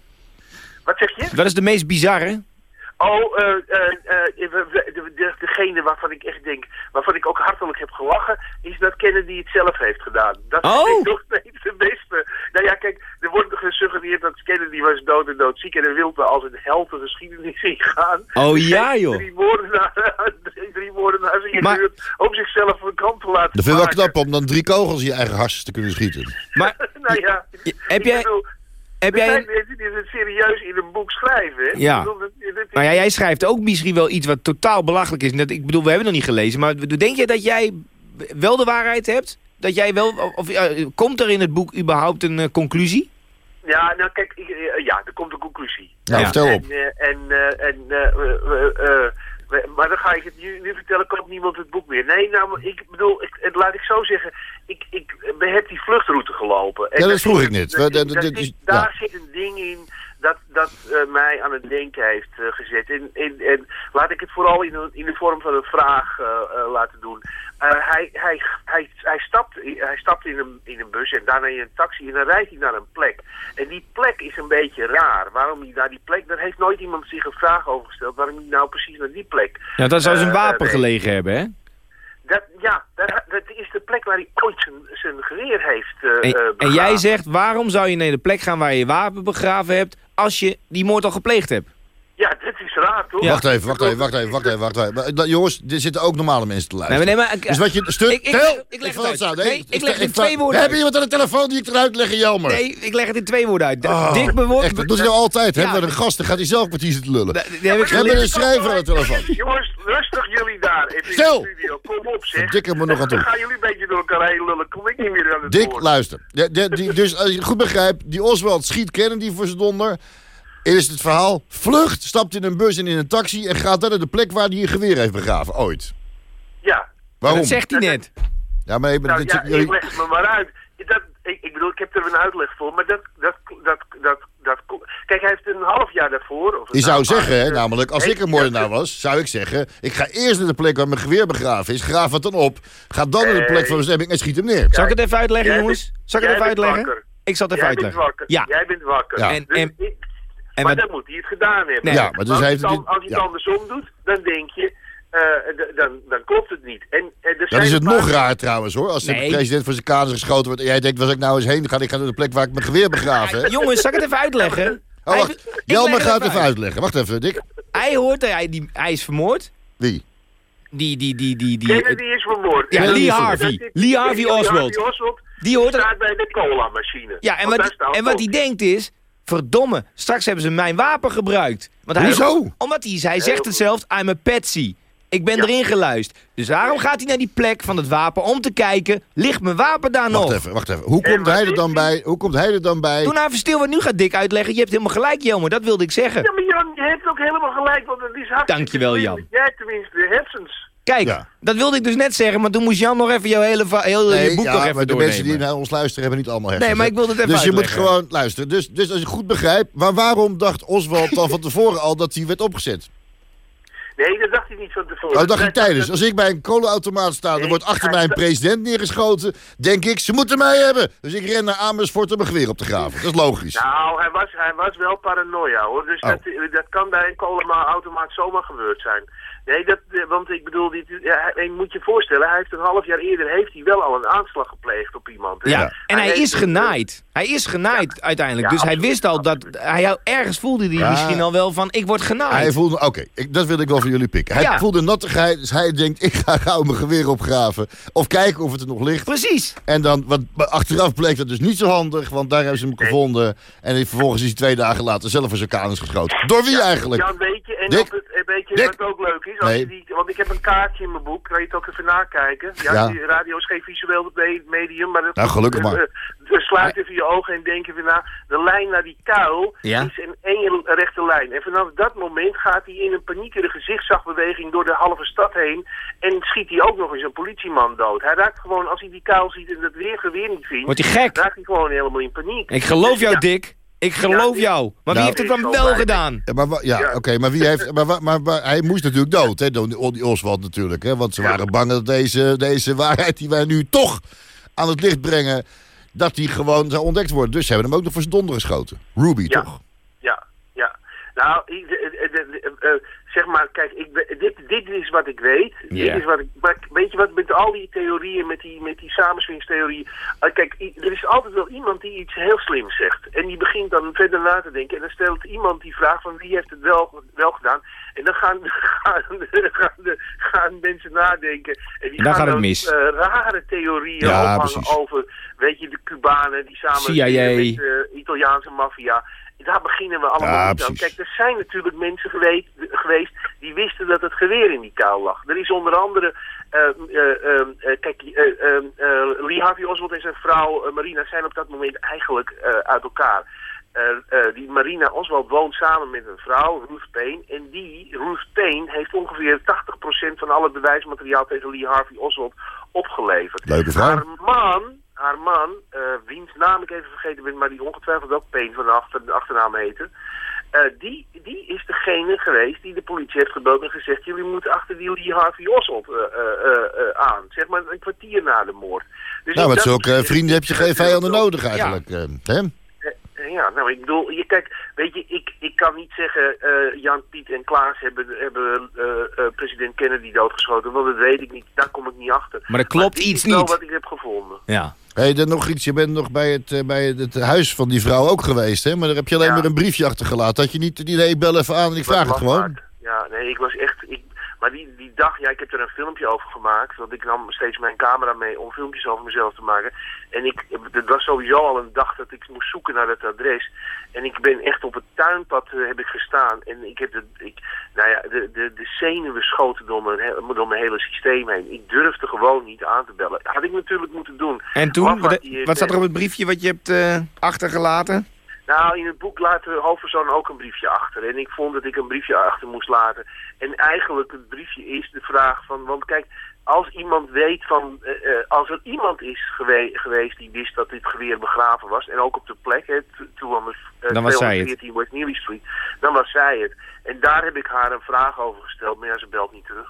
Wat zeg je? Wat is de meest bizarre? Oh, eh, eh, eh, de, degene waarvan ik echt denk, waarvan ik ook hartelijk heb gelachen, is dat Kennedy het zelf heeft gedaan. Dat Oh! vind ik nog steeds de beste. Nou ja, kijk, er wordt gesuggereerd dat Kennedy was dood en doodziek en hij wilde als een held de geschiedenis ingaan. Oh Dus ja, joh. Drie moordenaars, drie moordenaars in Maar- buurt om zichzelf een kant te laten Dat vind ik wel knap om dan drie kogels in je eigen hartstikke te kunnen schieten. Maar nou ja, heb jij- bedoel, heb jij... zijn mensen die het serieus in een boek schrijven. Hè? Ja. Ik bedoel, dat- dat is- Maar ja, jij schrijft ook misschien wel iets wat totaal belachelijk is. Dat, ik bedoel, we hebben het nog niet gelezen. Maar denk je dat jij wel de waarheid hebt? Dat jij wel... Of, eh, komt er in het boek überhaupt een eh, conclusie? Ja, nou kijk, ik, eh, ja, er komt een conclusie. Nou, Ja. vertel op. En, eh, en, en, maar dan ga ik het nu, nu vertellen, koopt niemand het boek meer. Nee, nou, ik bedoel, ik, het, laat ik zo zeggen, ik, ik heb die vluchtroute gelopen. En Ja, dat vroeg ik niet. Daar zit een ding in dat, dat eh, mij aan het denken heeft eh, gezet. En, en, en laat ik het vooral in, in de vorm van een vraag eh, laten doen. Hij, hij, hij, hij, stapt, hij stapt in een, in een bus en daarna in een taxi en dan rijdt hij naar een plek. En die plek is een beetje raar. Waarom hij naar die plek, daar heeft nooit iemand zich een vraag over gesteld. Waarom hij nou precies naar die plek Ja, dat zou zijn wapen gelegen hebben, hè? dat, ja, dat, dat is de plek waar hij ooit zijn, zijn geweer heeft eh En, en jij zegt, waarom zou je naar de plek gaan waar je wapen begraven hebt... als je die moord al gepleegd hebt? Ja, dit is raar, toch? Wacht even, wacht even, wacht even, wacht even, wacht even. Maar, dat- jongens, er zitten ook normale mensen te Nee, luisteren. maar, nee, maar, Dus wat je... Stuk, Ik- ik- tel! ik leg het uit. Nee, ik leg het in twee woorden We uit. iemand aan de telefoon die ik eruit leggen, Jelmer. Nee, ik leg het in twee woorden uit. Oh, Dick bewoord... Echt, dat doet hij nou altijd. Ja. Hebben we een gast, dan gaat hij zelf een kwartier zitten lullen. Die heb ik We hebben geleerd. een schrijver aan de telefoon. Jongens, rustig jullie daar. Stil! in de studio. Kom op, zeg. Dikke me nog aan toe. Dan gaan jullie een beetje door elkaar heen lullen. Kom ik niet meer aan het Dick, woord. luister. Die- dus als je het goed begrijpt, die Oswald schiet Kennedy voor zijn donder. Is het verhaal, vlucht, stapt in een bus en in een taxi... en gaat dan naar de plek waar hij een geweer heeft begraven, ooit. Ja. Waarom? Dat zegt hij net. Ja, maar, maar Nou dit- ja, ik jullie- leg het me maar uit. Dat, ik, ik bedoel, ik heb er een uitleg voor, maar dat... dat, dat, dat, dat kijk, hij heeft een half jaar daarvoor... Of Je zou zeggen, hè, namelijk, als ik een moordenaar was, zou ik zeggen... ik ga eerst naar de plek waar mijn geweer begraven is, graaf het dan op... ga dan naar de plek van bestemming en schiet hem neer. Zal ik het even uitleggen, jongens? bent- Zal ik het even bent uitleggen? wakker. Ik zal het even Jij bent uitleggen. wakker. Ja. Jij bent wakker. Ja. En- Dus en- ik- En maar dan moet hij het gedaan hebben. Nee. Ja, maar dus als, hij heeft het, dan- als je het ja. andersom doet, dan denk je... eh, dan, dan klopt het niet. En, en er Dan is het nog raar trouwens hoor. Als de Nee. president voor zijn kaders geschoten wordt... en jij denkt, was ik nou eens heen ga, ik ga naar de plek waar ik mijn geweer begraven. hè? Jongens, zal ik het even uitleggen? Oh, Hij- wacht. Jelmer leg het gaat even uit. uitleggen. Wacht even, Dick. Hij hoort, dat hij, die, hij is vermoord. Wie? Die, die, die, die, die, Kennedy is vermoord. Ja, Lee Harvey. Lee Harvey Oswald. Oswald die hoort er... staat bij de cola-machine. Ja, en wat, en hij denkt is... Verdomme, straks hebben ze mijn wapen gebruikt. Want hij, Hoezo? Omdat hij, hij zegt het zelf, I'm a patsy. Ik ben erin geluisterd. Dus daarom gaat hij naar die plek van het wapen om te kijken... ligt mijn wapen daar Wacht nog? even, wacht even. Hoe komt hij er dan bij? Hoe komt hij er dan bij? Doe nou even stil wat nu gaat Dick uitleggen. Je hebt helemaal gelijk, Jelmer. Dat wilde ik zeggen. Ja, maar Jan, je hebt ook helemaal gelijk, want het is hartstikke Dankjewel, Jan. Jij hebt tenminste de hersens. Kijk, Ja. dat wilde ik dus net zeggen. Maar toen moest Jan nog even jouw hele, heel, je boek ja, nog even maar de doornemen. mensen die naar ons luisteren hebben niet allemaal hersens. Nee, maar ik wilde het even Dus je moet gewoon luisteren. Dus, dus als je goed begrijpt, maar waarom dacht Oswald dan van tevoren al dat hij werd opgezet? Nee, dat dacht hij niet van tevoren. Oh, dat dacht hij tijdens. Als ik bij een kolenautomaat sta, er Nee, wordt achter mij een president neergeschoten, denk ik, ze moeten mij hebben. Dus ik ren naar Amersfoort om mijn geweer op te graven. Dat is logisch. Nou, hij was, hij was wel paranoia hoor. Dus Oh. dat, dat kan bij een cola-automaat zomaar gebeurd zijn. Nee, dat, eh, want ik bedoel, dit, ja, moet je voorstellen, hij heeft een half jaar eerder heeft hij wel al een aanslag gepleegd op iemand. hè. Ja, en hij is genaaid. Hij is genaaid uiteindelijk. Ja, dus hij wist al dat... Hij, ergens voelde hij Ja. misschien al wel van... Ik word genaaid. Hij voelde, oké, dat wil ik wel van jullie pikken. Hij Ja. voelde nattigheid, dus hij denkt, ik ga gauw mijn geweer opgraven. Of kijken of het er nog ligt. Precies. En dan, wat achteraf bleek dat dus niet zo handig, want daar hebben ze hem gevonden. En vervolgens is hij twee dagen later zelf in zijn kanus geschoten. Door wie eigenlijk? Jan, weet je, en Dick? op het, eh, weet je Dick? wat ook leuk is? Als Nee. die, want ik heb een kaartje in mijn boek, kan je het ook even nakijken. Ja, Ja. Die radio is geen visueel me- medium, maar... Dat, Nou, gelukkig maar. eh, sluit even je ogen en denk even na. De lijn naar die kuil Ja. is in één rechte lijn. En vanaf dat moment gaat hij in een paniekerige zigzagbeweging door de halve stad heen. En schiet hij ook nog eens een politieman dood. Hij raakt gewoon, als hij die kuil ziet en dat weer geweer niet vindt... Wordt hij gek? raakt hij gewoon helemaal in paniek. Ik geloof Dus jou, Dick. Ik geloof Ja, jou. Maar wie Nou, heeft het dan wel gedaan? Ja, maar, ja, Ja. oké, maar wie heeft. Maar, maar, maar hij moest natuurlijk dood, hè, die Oswald natuurlijk. Hè, want ze Ja. waren bang dat deze, deze waarheid die wij nu toch aan het licht brengen. dat die gewoon zou ontdekt worden. Dus ze hebben hem ook nog voor zijn donder geschoten. Ruby, Ja. toch? Ja, ja. Nou, eh, eh, eh, eh, eh, zeg maar, kijk, ik, dit, dit is wat ik weet. Dit is wat ik, maar weet je wat, met al die theorieën, met die, met die samensweringstheorieën. eh, kijk, er is altijd wel iemand die iets heel slims zegt. En die begint dan verder na te denken. En dan stelt iemand die vraag van wie heeft het wel, wel gedaan. En dan gaan, gaan, gaan, de- gaan mensen nadenken. En die En dan gaan gaat het dan, mis. eh, rare theorieën Ja, over, weet je, de Cubanen die samen CIA. met de Italiaanse maffia. Daar beginnen we allemaal Ja, niet aan. Kijk, er zijn natuurlijk mensen geweest, geweest die wisten dat het geweer in die kuil lag. Er is onder andere, eh, eh, eh, eh, kijk, eh, eh, eh, Lee Harvey Oswald en zijn vrouw Marina zijn op dat moment eigenlijk uit elkaar. Die Marina Oswald woont samen met een vrouw, Ruth Payne. En die, Ruth Payne, heeft ongeveer 80% van al het bewijsmateriaal tegen Lee Harvey Oswald opgeleverd. Leuke vrouw. Haar man, haar man, eh wiens naam ik even vergeten ben, maar die ongetwijfeld ook Payne van de, achter, de achternaam heette. eh, die, die is degene geweest die de politie heeft gebeld en gezegd... jullie moeten achter die Lee Harvey Oswald eh, eh, eh, eh, aan. Zeg maar een kwartier na de moord. Dus Nou, met dat zulke vrienden heb je geen vijanden nodig eigenlijk. eh, hè? Ja, nou, ik bedoel, je, kijk, weet je, ik, ik kan niet zeggen, eh, Jan, Piet en Klaas hebben, hebben eh, eh, president Kennedy doodgeschoten, want dat weet ik niet, daar kom ik niet achter. Maar er klopt iets is wel niet. wat ik heb gevonden. Ja. Hey, dan nog iets. Je bent nog bij het, eh, bij het huis van die vrouw ook geweest, hè? Maar daar heb je alleen Ja. maar een briefje achtergelaten. Had je niet die nee, ik bel even aan en ik vraag het gewoon. Ja, nee, ik was echt... Ik, maar die, die dag, ja, ik heb er een filmpje over gemaakt. Want ik nam steeds mijn camera mee om filmpjes over mezelf te maken. En ik, het was sowieso al een dag dat ik moest zoeken naar dat adres. En ik ben echt op het tuinpad eh, heb ik gestaan. En ik heb de, ik, nou ja, de, de, de zenuwen schoten door mijn, door mijn hele systeem heen. Ik durfde gewoon niet aan te bellen. Had ik natuurlijk moeten doen. En toen, Wat wat, had die, wat staat er op het briefje wat je hebt eh, achtergelaten? Nou, in het boek laat de hoofdpersoon ook een briefje achter. En ik vond dat ik een briefje achter moest laten. En eigenlijk het briefje is de vraag van... Want kijk, als iemand weet van... eh, eh, als er iemand is gewe- geweest die wist dat dit geweer begraven was... en ook op de plek, hè, t- 200, eh, Dan was zij het. 214 West Neely Street... dan was zij het. En daar heb ik haar een vraag over gesteld, maar ja, ze belt niet terug.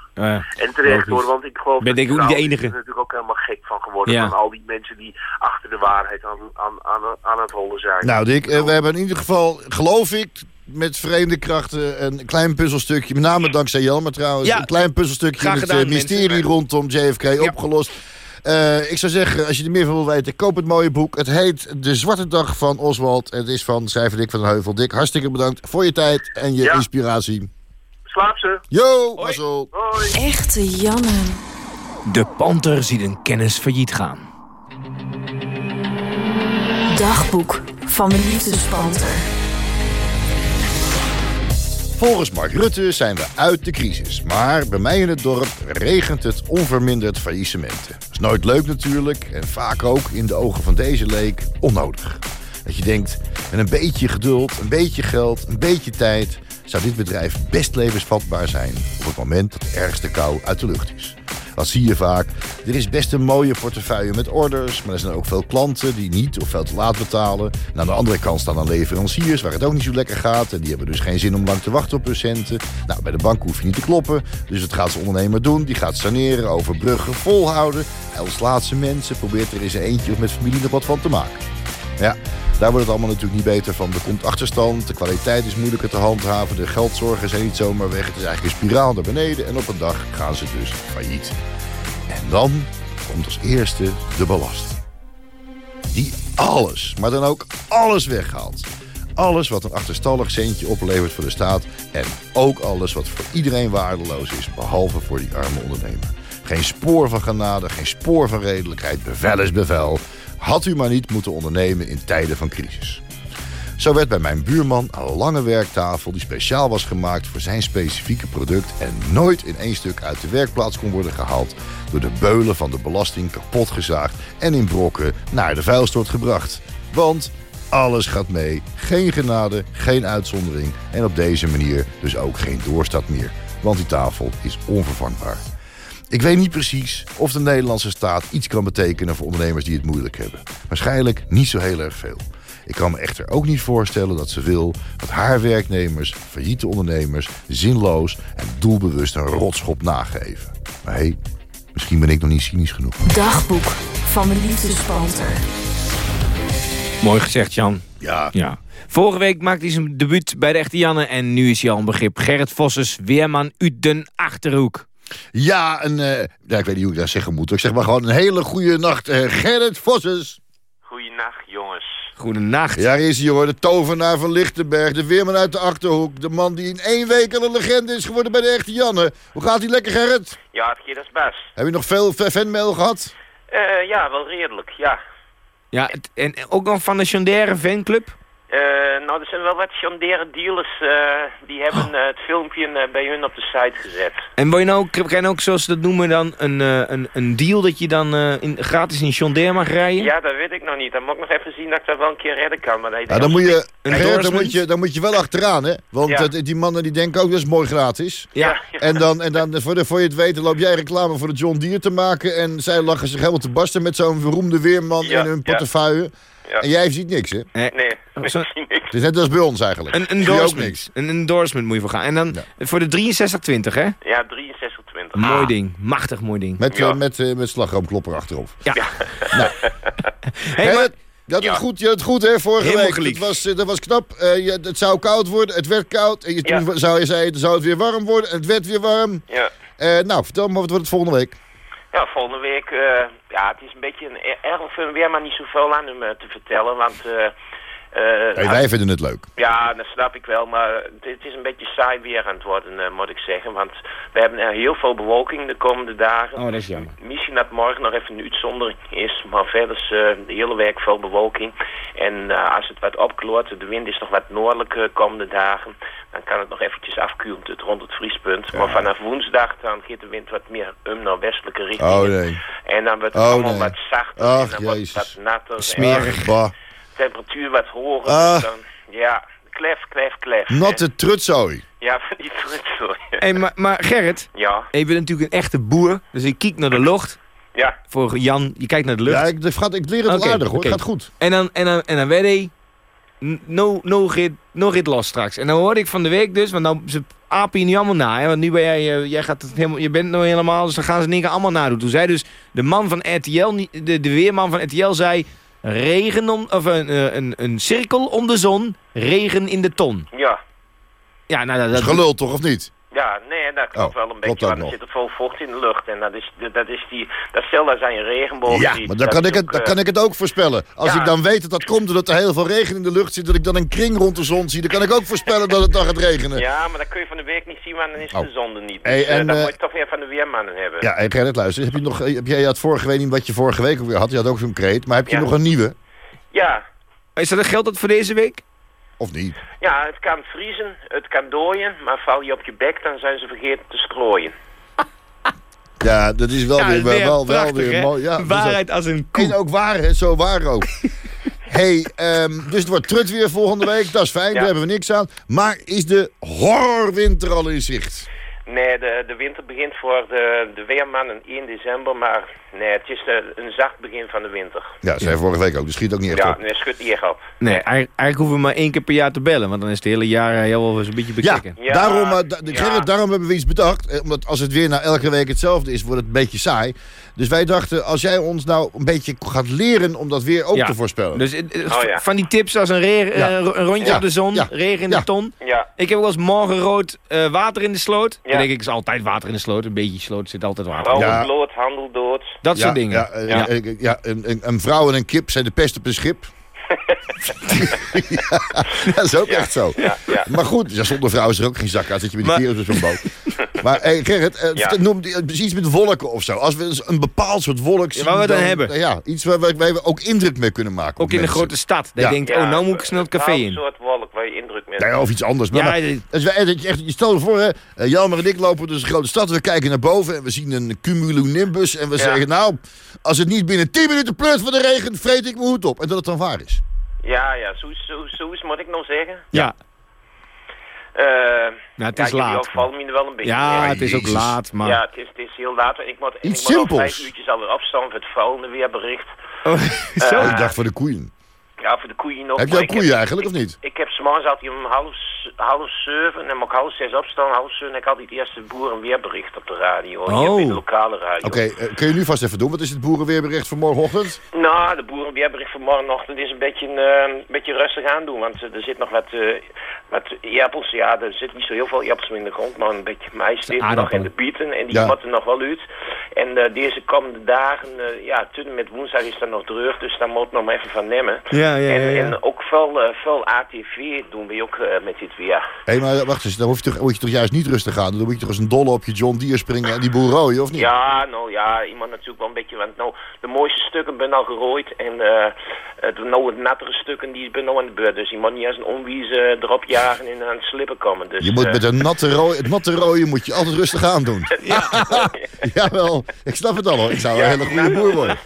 En terecht hoor, want ik geloof Ben dat ik ook niet die de enige. er natuurlijk ook helemaal gek van geworden. Ja. Van al die mensen die achter de waarheid aan, aan, aan, aan het rollen zijn. Nou, Dick, we hebben in ieder geval, geloof ik, met vreemde krachten een klein puzzelstukje... met name dankzij Jelmer trouwens... Ja. een klein puzzelstukje Graag in het eh, mysterie mensen. rondom JFK opgelost. Eh, ik zou zeggen, als je er meer van wil weten, koop het mooie boek. Het heet De Zwarte Dag van Oswald. Het is van schrijver Dick van den Heuvel. Dick, hartstikke bedankt voor je tijd en je Ja. inspiratie. Slaap ze. Yo, Marcel. Hoi. Echte Janne. De panter ziet een kennis failliet gaan. Dagboek van de liefdespanter. Volgens Mark Rutte zijn we uit de crisis. Maar bij mij in het dorp regent het onverminderd faillissementen. Dat is nooit leuk natuurlijk. En vaak ook in de ogen van deze leek onnodig. Dat je denkt, met een beetje geduld, een beetje geld, een beetje tijd... zou dit bedrijf best levensvatbaar zijn... op het moment dat de ergste kou uit de lucht is. Dat zie je vaak. Er is best een mooie portefeuille met orders... maar er zijn ook veel klanten die niet of veel te laat betalen. En aan de andere kant staan dan leveranciers waar het ook niet zo lekker gaat... en die hebben dus geen zin om lang te wachten op hun centen. Nou, bij de bank hoef je niet te kloppen. Dus wat gaat de ondernemer doen? Die gaat saneren, overbruggen, volhouden. Hij als laatste mensen probeert er eens een eentje of met familie nog wat van te maken. Ja, daar wordt het allemaal natuurlijk niet beter van. Er komt achterstand, de kwaliteit is moeilijker te handhaven... de geldzorgen zijn niet zomaar weg. Het is eigenlijk een spiraal naar beneden... en op een dag gaan ze dus failliet. En dan komt als eerste de belasting. Die alles, maar dan ook alles weghaalt. Alles wat een achterstallig centje oplevert voor de staat... en ook alles wat voor iedereen waardeloos is... behalve voor die arme ondernemer. Geen spoor van genade, geen spoor van redelijkheid. Bevel is bevel. Had u maar niet moeten ondernemen in tijden van crisis. Zo werd bij mijn buurman een lange werktafel die speciaal was gemaakt voor zijn specifieke product en nooit in één stuk uit de werkplaats kon worden gehaald door de beulen van de belasting kapot gezaagd en in brokken naar de vuilstort gebracht. Want alles gaat mee, geen genade, geen uitzondering en op deze manier dus ook geen doorstart meer. Want die tafel is onvervangbaar. Ik weet niet precies of de Nederlandse staat iets kan betekenen voor ondernemers die het moeilijk hebben. Waarschijnlijk niet zo heel erg veel. Ik kan me echter ook niet voorstellen dat ze wil dat haar werknemers, failliete ondernemers, zinloos en doelbewust een rotschop nageven. Maar hé, misschien ben ik nog niet cynisch genoeg. Dagboek van de liefdespanter. Mooi gezegd, Jan. Ja, Ja. Vorige week maakte hij zijn debuut bij de Echte Janne... en nu is hij al een begrip. Gerrit Vosses, weerman uit den Achterhoek. Ja, en, eh, ja ik weet niet hoe ik dat zeggen moet. Ik zeg maar gewoon een hele goede nacht, eh, Gerrit Vosses. Goeienacht, jongens. Goedenacht. Ja, hier is hij hoor, de tovenaar van Lichtenberg, de weerman uit de Achterhoek. De man die in één week al een legende is geworden bij de Echte Janne. Hoe gaat hij lekker, Gerrit? Ja, het gaat als best. Heb je nog veel fa- fanmail gehad? Eh, ja, wel redelijk, ja. Ja, het- en ook nog van de Chandaire fanclub. Eh, nou, er zijn wel wat chandere dealers, eh, die hebben eh, het filmpje eh, bij hun op de site gezet. En wil je nou, krijg je nou ook, zoals ze dat noemen, dan een, eh, een, een deal dat je dan eh, in, gratis in Chandaire mag rijden? Ja, dat weet ik nog niet. Dan moet ik nog even zien dat ik dat wel een keer redden kan. Maar dat Ja, dan moet je, dan moet je, dan moet je wel achteraan, hè? Want Ja. eh, die mannen die denken ook, dat is mooi gratis. Ja. En dan, en dan voor, de, voor je het weet, dan loop jij reclame voor de John Deere te maken... en zij lachen zich helemaal te barsten met zo'n beroemde weerman Ja, in hun ja. portefeuille. Ja. En jij ziet niks, hè? Nee, ik Zo- zie niks. Het is net als bij ons eigenlijk. Een endorsement. niks. Een endorsement moet je voor gaan. En dan voor de 6320, hè? Ja, 6320. Mooi ding. Machtig mooi ding. Met, Ja. eh, met, eh, met slagroomklopper achterop. Ja. Hey, Hey, maar, je had het Ja. goed, je had het goed hè, vorige Helemaal week. Dat was, eh, dat was knap. Eh, je, het zou koud worden, het werd koud. En je, toen zou je zei, het zou het weer warm worden. En het werd weer warm. Ja. Eh, nou, vertel me, wat wordt het volgende week? Ja, volgende week, eh, ja, het is een beetje een er- erg voor weer, maar niet zoveel aan hem eh, te vertellen, want... eh, Hey, wij vinden het leuk. Ja, dat snap ik wel, maar het is een beetje saai weer aan het worden, eh, moet ik zeggen. Want we hebben er heel veel bewolking de komende dagen. Oh, dat is jammer. Misschien dat morgen nog even een uitzondering is, maar verder is eh, de hele week veel bewolking. En eh, als het wat opkloort, de wind is nog wat noordelijk de komende dagen, dan kan het nog eventjes afkoelen tot rond het vriespunt. Maar vanaf woensdag dan gaat de wind wat meer um naar westelijke richting. Oh nee. En dan wordt het Oh, allemaal nee. wat zachter Ach, en dan wordt het jezus. wat natter. Smerig. En temperatuur wat hoger. Ah. dus dan, ja, klef, klef, klef. Natte trutzooi. Ja, van die trutzel. Hey, maar, maar Gerrit, Ja, je bent natuurlijk een echte boer. Dus ik kijk naar de lucht. ja. Voor Jan, je kijkt naar de lucht. Ja, ik, het gaat, ik leer het wel Oké, aardig hoor. oké. Het gaat goed. En dan, en dan, en dan weet hij, no, no, rit, no rit los straks. En dan hoorde ik van de week dus, want nou, ze apen je niet allemaal na. Hè, want nu ben jij, eh, jij gaat het helemaal, je bent nou helemaal, dus dan gaan ze dingen allemaal nadoen. Toen zei dus de man van RTL, niet- de, de weerman van RTL zei, regen om, of een, eh, een, een cirkel om de zon, regen in de ton. Ja, Ja, nou, Dat dat, is gelul toch, of niet? Ja, nee, dat klopt Oh, wel een klopt beetje, want er zit er veel vocht in de lucht. En dat is, dat is die, dat stel dat zijn regenboog. Ja, maar dan dat kan, ik het, ook, dan eh, kan ik het ook voorspellen. Als ja. ik dan weet dat dat komt doordat er heel veel regen in de lucht zit... dat ik dan een kring rond de zon zie... dan kan ik ook voorspellen dat het dan gaat regenen. Ja, maar dat kun je van de week niet zien, want dan is Oh. de zon er niet. Dus Hey, eh, en, dan eh, moet je toch weer van de weermannen hebben. Ja, hey Gerrit, luister. Heb, je nog, heb jij had vorige week niet wat je vorige week ook weer had? Je had ook zo'n kreet. Maar heb je Ja. nog een nieuwe? Ja, is dat geld dat voor deze week? Of niet? ja, het kan vriezen, het kan dooien, maar val je op je bek, dan zijn ze vergeten te strooien. Ja, dat is wel Ja, weer, weer wel, wel weer mooi. Ja, dus Waarheid als een koe. En ook waar, hè? Zo waar ook. hey, ehm, dus het wordt trut weer volgende week. Dat is fijn, Ja. daar hebben we niks aan. Maar is de horrorwinter al in zicht? Nee, de, de winter begint voor de, de weermannen 1 december, maar nee, het is eh, een zacht begin van de winter. Ja, zei vorige week ook. Dus schiet ook niet echt Ja, op. nee, schudt niet echt op. Nee, eigenlijk, eigenlijk hoeven we maar één keer per jaar te bellen. Want dan is het hele jaar eh, heel wel eens een beetje Ja, bekeken. Ja, daarom, eh, da- ja. Gerrit, daarom hebben we iets bedacht. Eh, Omdat als het weer nou elke week hetzelfde is, wordt het een beetje saai. Dus wij dachten, als jij ons nou een beetje gaat leren om dat weer ook Ja. te voorspellen. Dus Oh, ja. van die tips als een, Ja. een rondje Ja. op de zon, Ja. regen in Ja. de ton. Ja, Ik heb ook wel eens morgenrood water in de sloot. Ja. Dan denk ik, is altijd water in de sloot. Een beetje sloot zit altijd water. Ja. bloot, handel dood. Dat soort dingen. Ja, eh, Ja. eh, ja, een, een, een vrouw en een kip zijn de pest op een schip. ja, dat is ook echt zo. Maar goed, zonder vrouw is er ook geen zak aan. Zit je met die Maar- kerels op zo'n boot. Maar hey, Gerrit, eh, Ja. noem eh, iets met wolken of zo. Als we eens een bepaald soort wolk zien. waar we het dan hebben. Ja, iets waar we, waar we ook indruk mee kunnen maken. Ook in een mensen. grote stad. Dat Ja. je denkt, Ja, oh, nou moet ik snel het café een in. soort wolk waar je indruk mee Ja, ja, of iets anders. Maar, Ja, maar- je echt, je stel je voor, hè, eh, Jelmer en ik lopen dus een grote stad. We kijken naar boven en we zien een cumulonimbus. En we Ja. zeggen, nou, als het niet binnen 10 minuten pleurt van de regen, vreet ik mijn hoed op. En dat het dan waar is. Ja, ja, zo, zo, zo is moet ik nog zeggen. Ja, Eh nou, het ja, is jullie laat. vallen me wel een beetje Ja, mee. het is ook laat, maar... Ja, het is, het is heel laat. En ik moet, en Iets ik moet al vijf uurtjes alweer opstaan voor het volgende weerbericht. Oh, zo. Oh, ik dacht voor de koeien. Ja, voor de koeien nog. Heb jij koeien eigenlijk, of niet? Ik heb s'morgens altijd om half, half zeven en moet ik half zes opstaan. Half zeven en ik had het eerste boerenweerbericht op de radio. Hier Oh. bij de lokale radio. Oké, eh, kun je nu vast even doen? Wat is het boerenweerbericht voor morgenochtend? Nou, de boerenweerbericht van morgenochtend is een beetje, eh, een beetje rustig aandoen. Want eh, er zit nog wat, eh wat appels. Ja, er zit niet zo heel veel appels in de grond. Maar een beetje mais zit nog in de bieten. En die Ja. moeten nog wel uit. En eh, deze komende dagen, eh, ja, toen met woensdag is dat nog terug. Dus daar moet nog maar even van nemen. Ja, ja, ja. En, ja. en ook veel, eh, veel ATV doen we ook eh, met dit weer. Hé, maar wacht eens, dan hoef je toch, moet je toch juist niet rustig gaan. Dan moet je toch eens een dolle op je John Deere springen en die boer rooien, of niet? Ja, nou ja, iemand natuurlijk wel een beetje, want nou, de mooiste stukken ben al gerooid en eh het, nou, het nattere stukken die ben nou aan de beurt. Dus je moet niet als een onwies eh, erop jagen en aan het slippen komen. Dus, Je moet met een natte rooi, het natte rooien moet je altijd rustig aan doen. Jawel, ik snap het al hoor. Ik zou een hele goede boer worden.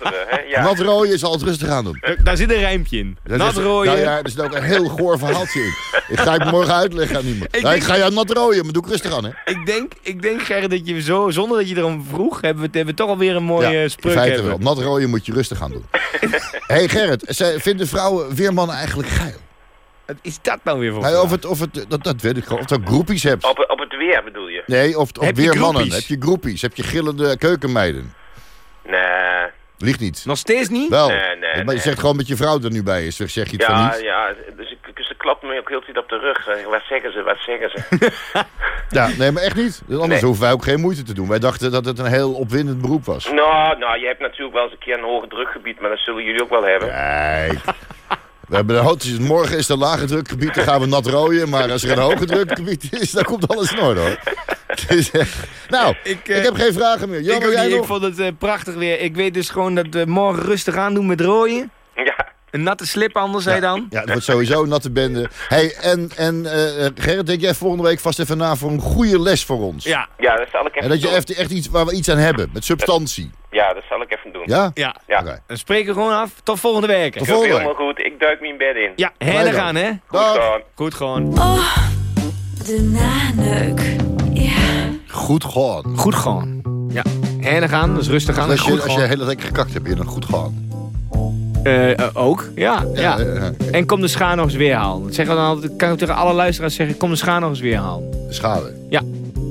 ja. Nat rooien is altijd rustig aan doen. Daar zit een rijmpje in. Dat Nat is- rooien. Nou ja, er zit ook een heel goor verhaaltje in. Ik ga het morgen uitleggen aan iemand. Ik Nou, ga jou nat rooien, maar doe ik rustig aan hè. Ik denk, ik denk Gerrit, dat je zo, zonder dat je erom vroeg, hebben we, hebben we toch alweer een mooie in spreuk feite hebben. wel. Nat rooien moet je rustig aan doen. hey Gerrit, vinden vrouwen weermannen eigenlijk geil? Wat is dat nou weer voor Nee, of het, of het, dat, dat weet ik gewoon. Of je groepies hebt. Op, op het weer bedoel je? Nee, of, of Heb je weermannen. groepies? Heb je groepies? Heb je gillende keukenmeiden? Nee, Ligt niet. Nog steeds niet? Wel. Nee, nee, maar je nee. zegt gewoon met je vrouw er nu bij is. Zeg je het van ja, niet? ja, dus ik, dus ze klapt me ook heel tijd op de rug. Wat zeggen ze, wat zeggen ze? Ja, nee, maar echt niet. Anders Nee. hoeven wij ook geen moeite te doen. Wij dachten dat het een heel opwindend beroep was. nou, nou, je hebt natuurlijk wel eens een keer een hoge drukgebied, maar dat zullen jullie ook wel hebben. Kijk. We hebben een hoogte, morgen is er een lage drukgebied, dan gaan we nat rooien. Maar als er een hoge drukgebied is, dan komt alles in orde hoor. Dus, nou, ik, Ik, eh, heb geen vragen meer. ik, Jammer, jij vond het eh, prachtig weer. Ik weet dus gewoon dat we morgen rustig aan doen met rooien. Ja, Een natte slip anders, zei dan. Ja, dat wordt sowieso een natte bende. Hey, en, en eh, Gerrit, denk jij volgende week vast even na voor een goede les voor ons? Ja, ja, dat zal ik even En dat je doen. echt, echt iets waar we iets aan hebben, met substantie. Ja, dat zal ik even doen. Ja? ja. Ja. Oké. Dan spreken we gewoon af. Tot volgende week. Tot volgende helemaal week. goed. Ik duik mijn bed in. Ja, dan. gaan, hè? Goed Dag. zo. Goed gewoon. De naneuk. Ja. Goed gewoon. Goed gewoon. Ja, heen gaan, dus rustig aan. Als je, als je gewoon. heel lekker gekakt hebt, heb je dan goed gewoon. Eh, eh, ook, ja. ja. En kom de schaar nog eens weer halen. Dat zeggen we dan altijd, kan ik tegen alle luisteraars zeggen, kom de schaar nog eens weer halen. schade. Ja.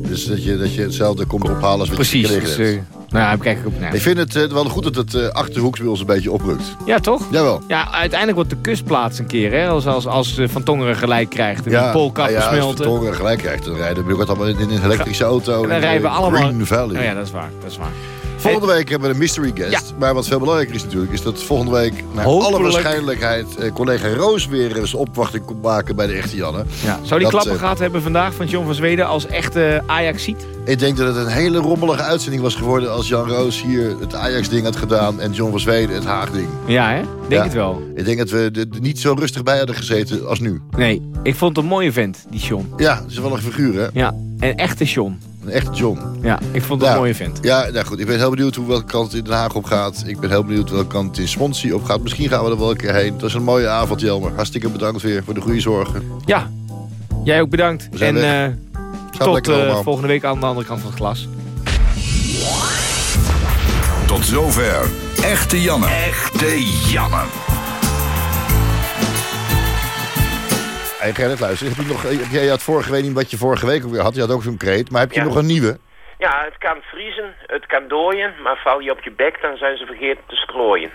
Dus dat je, dat je hetzelfde komt ophalen als wat je Precies. gekregen Dus, eh, Nou ja, kijk ik op. Nee. Ik vind het wel goed dat het Achterhoeks bij ons een beetje oprukt. Ja, toch? Jawel. Ja, uiteindelijk wordt de kustplaats een keer, hè, als, als, als Van Tongeren gelijk krijgt en ja, ja, smelten. Als Van Tongeren gelijk krijgt, dan rijden we allemaal in, in een elektrische auto. En dan rijden we allemaal... Green Valley. Oh, ja, dat is waar. Dat is waar. Volgende week hebben we een mystery guest. Ja. Maar wat veel belangrijker is natuurlijk... is dat volgende week naar Hopelijk. alle waarschijnlijkheid... Eh, collega Roos weer eens opwachting komt maken bij de echte Janne. Ja. Zou die Dat, klappen eh, gehad hebben vandaag van John van Zweden als echte ajax ziet? Ik denk dat het een hele rommelige uitzending was geworden... als Jan Roos hier het Ajax-ding had gedaan... en John van Zweden het Haag-ding. Ja, hè? Denk Ja. het wel. Ik denk dat we er niet zo rustig bij hadden gezeten als nu. Nee, ik vond het een mooie vent, die John. Ja, het is wel een figuur, hè? Ja, een echte John. Een echte John. Ja, ik vond het een mooie vent. Ja, nou goed. Ik ben heel benieuwd hoe welke kant het in Den Haag op gaat. Ik ben heel benieuwd welke kant het in Swansea op gaat. Misschien gaan we er wel een keer heen. Het was een mooie avond, Jelmer. Hartstikke bedankt weer voor de goede zorgen. Ja, jij ook bedankt. We zijn en weg. eh, Gaat tot eh, volgende week aan de andere kant van het glas. Tot zover. Echte Janne. Echte Janne. Hey Gerrit, luister. Heb je nog, heb jij had vorige week niet wat je vorige week ook weer had. Je had ook zo'n kreet. Maar heb je Ja. nog een nieuwe? Ja, het kan vriezen, het kan dooien, maar val je op je bek, dan zijn ze vergeten te strooien.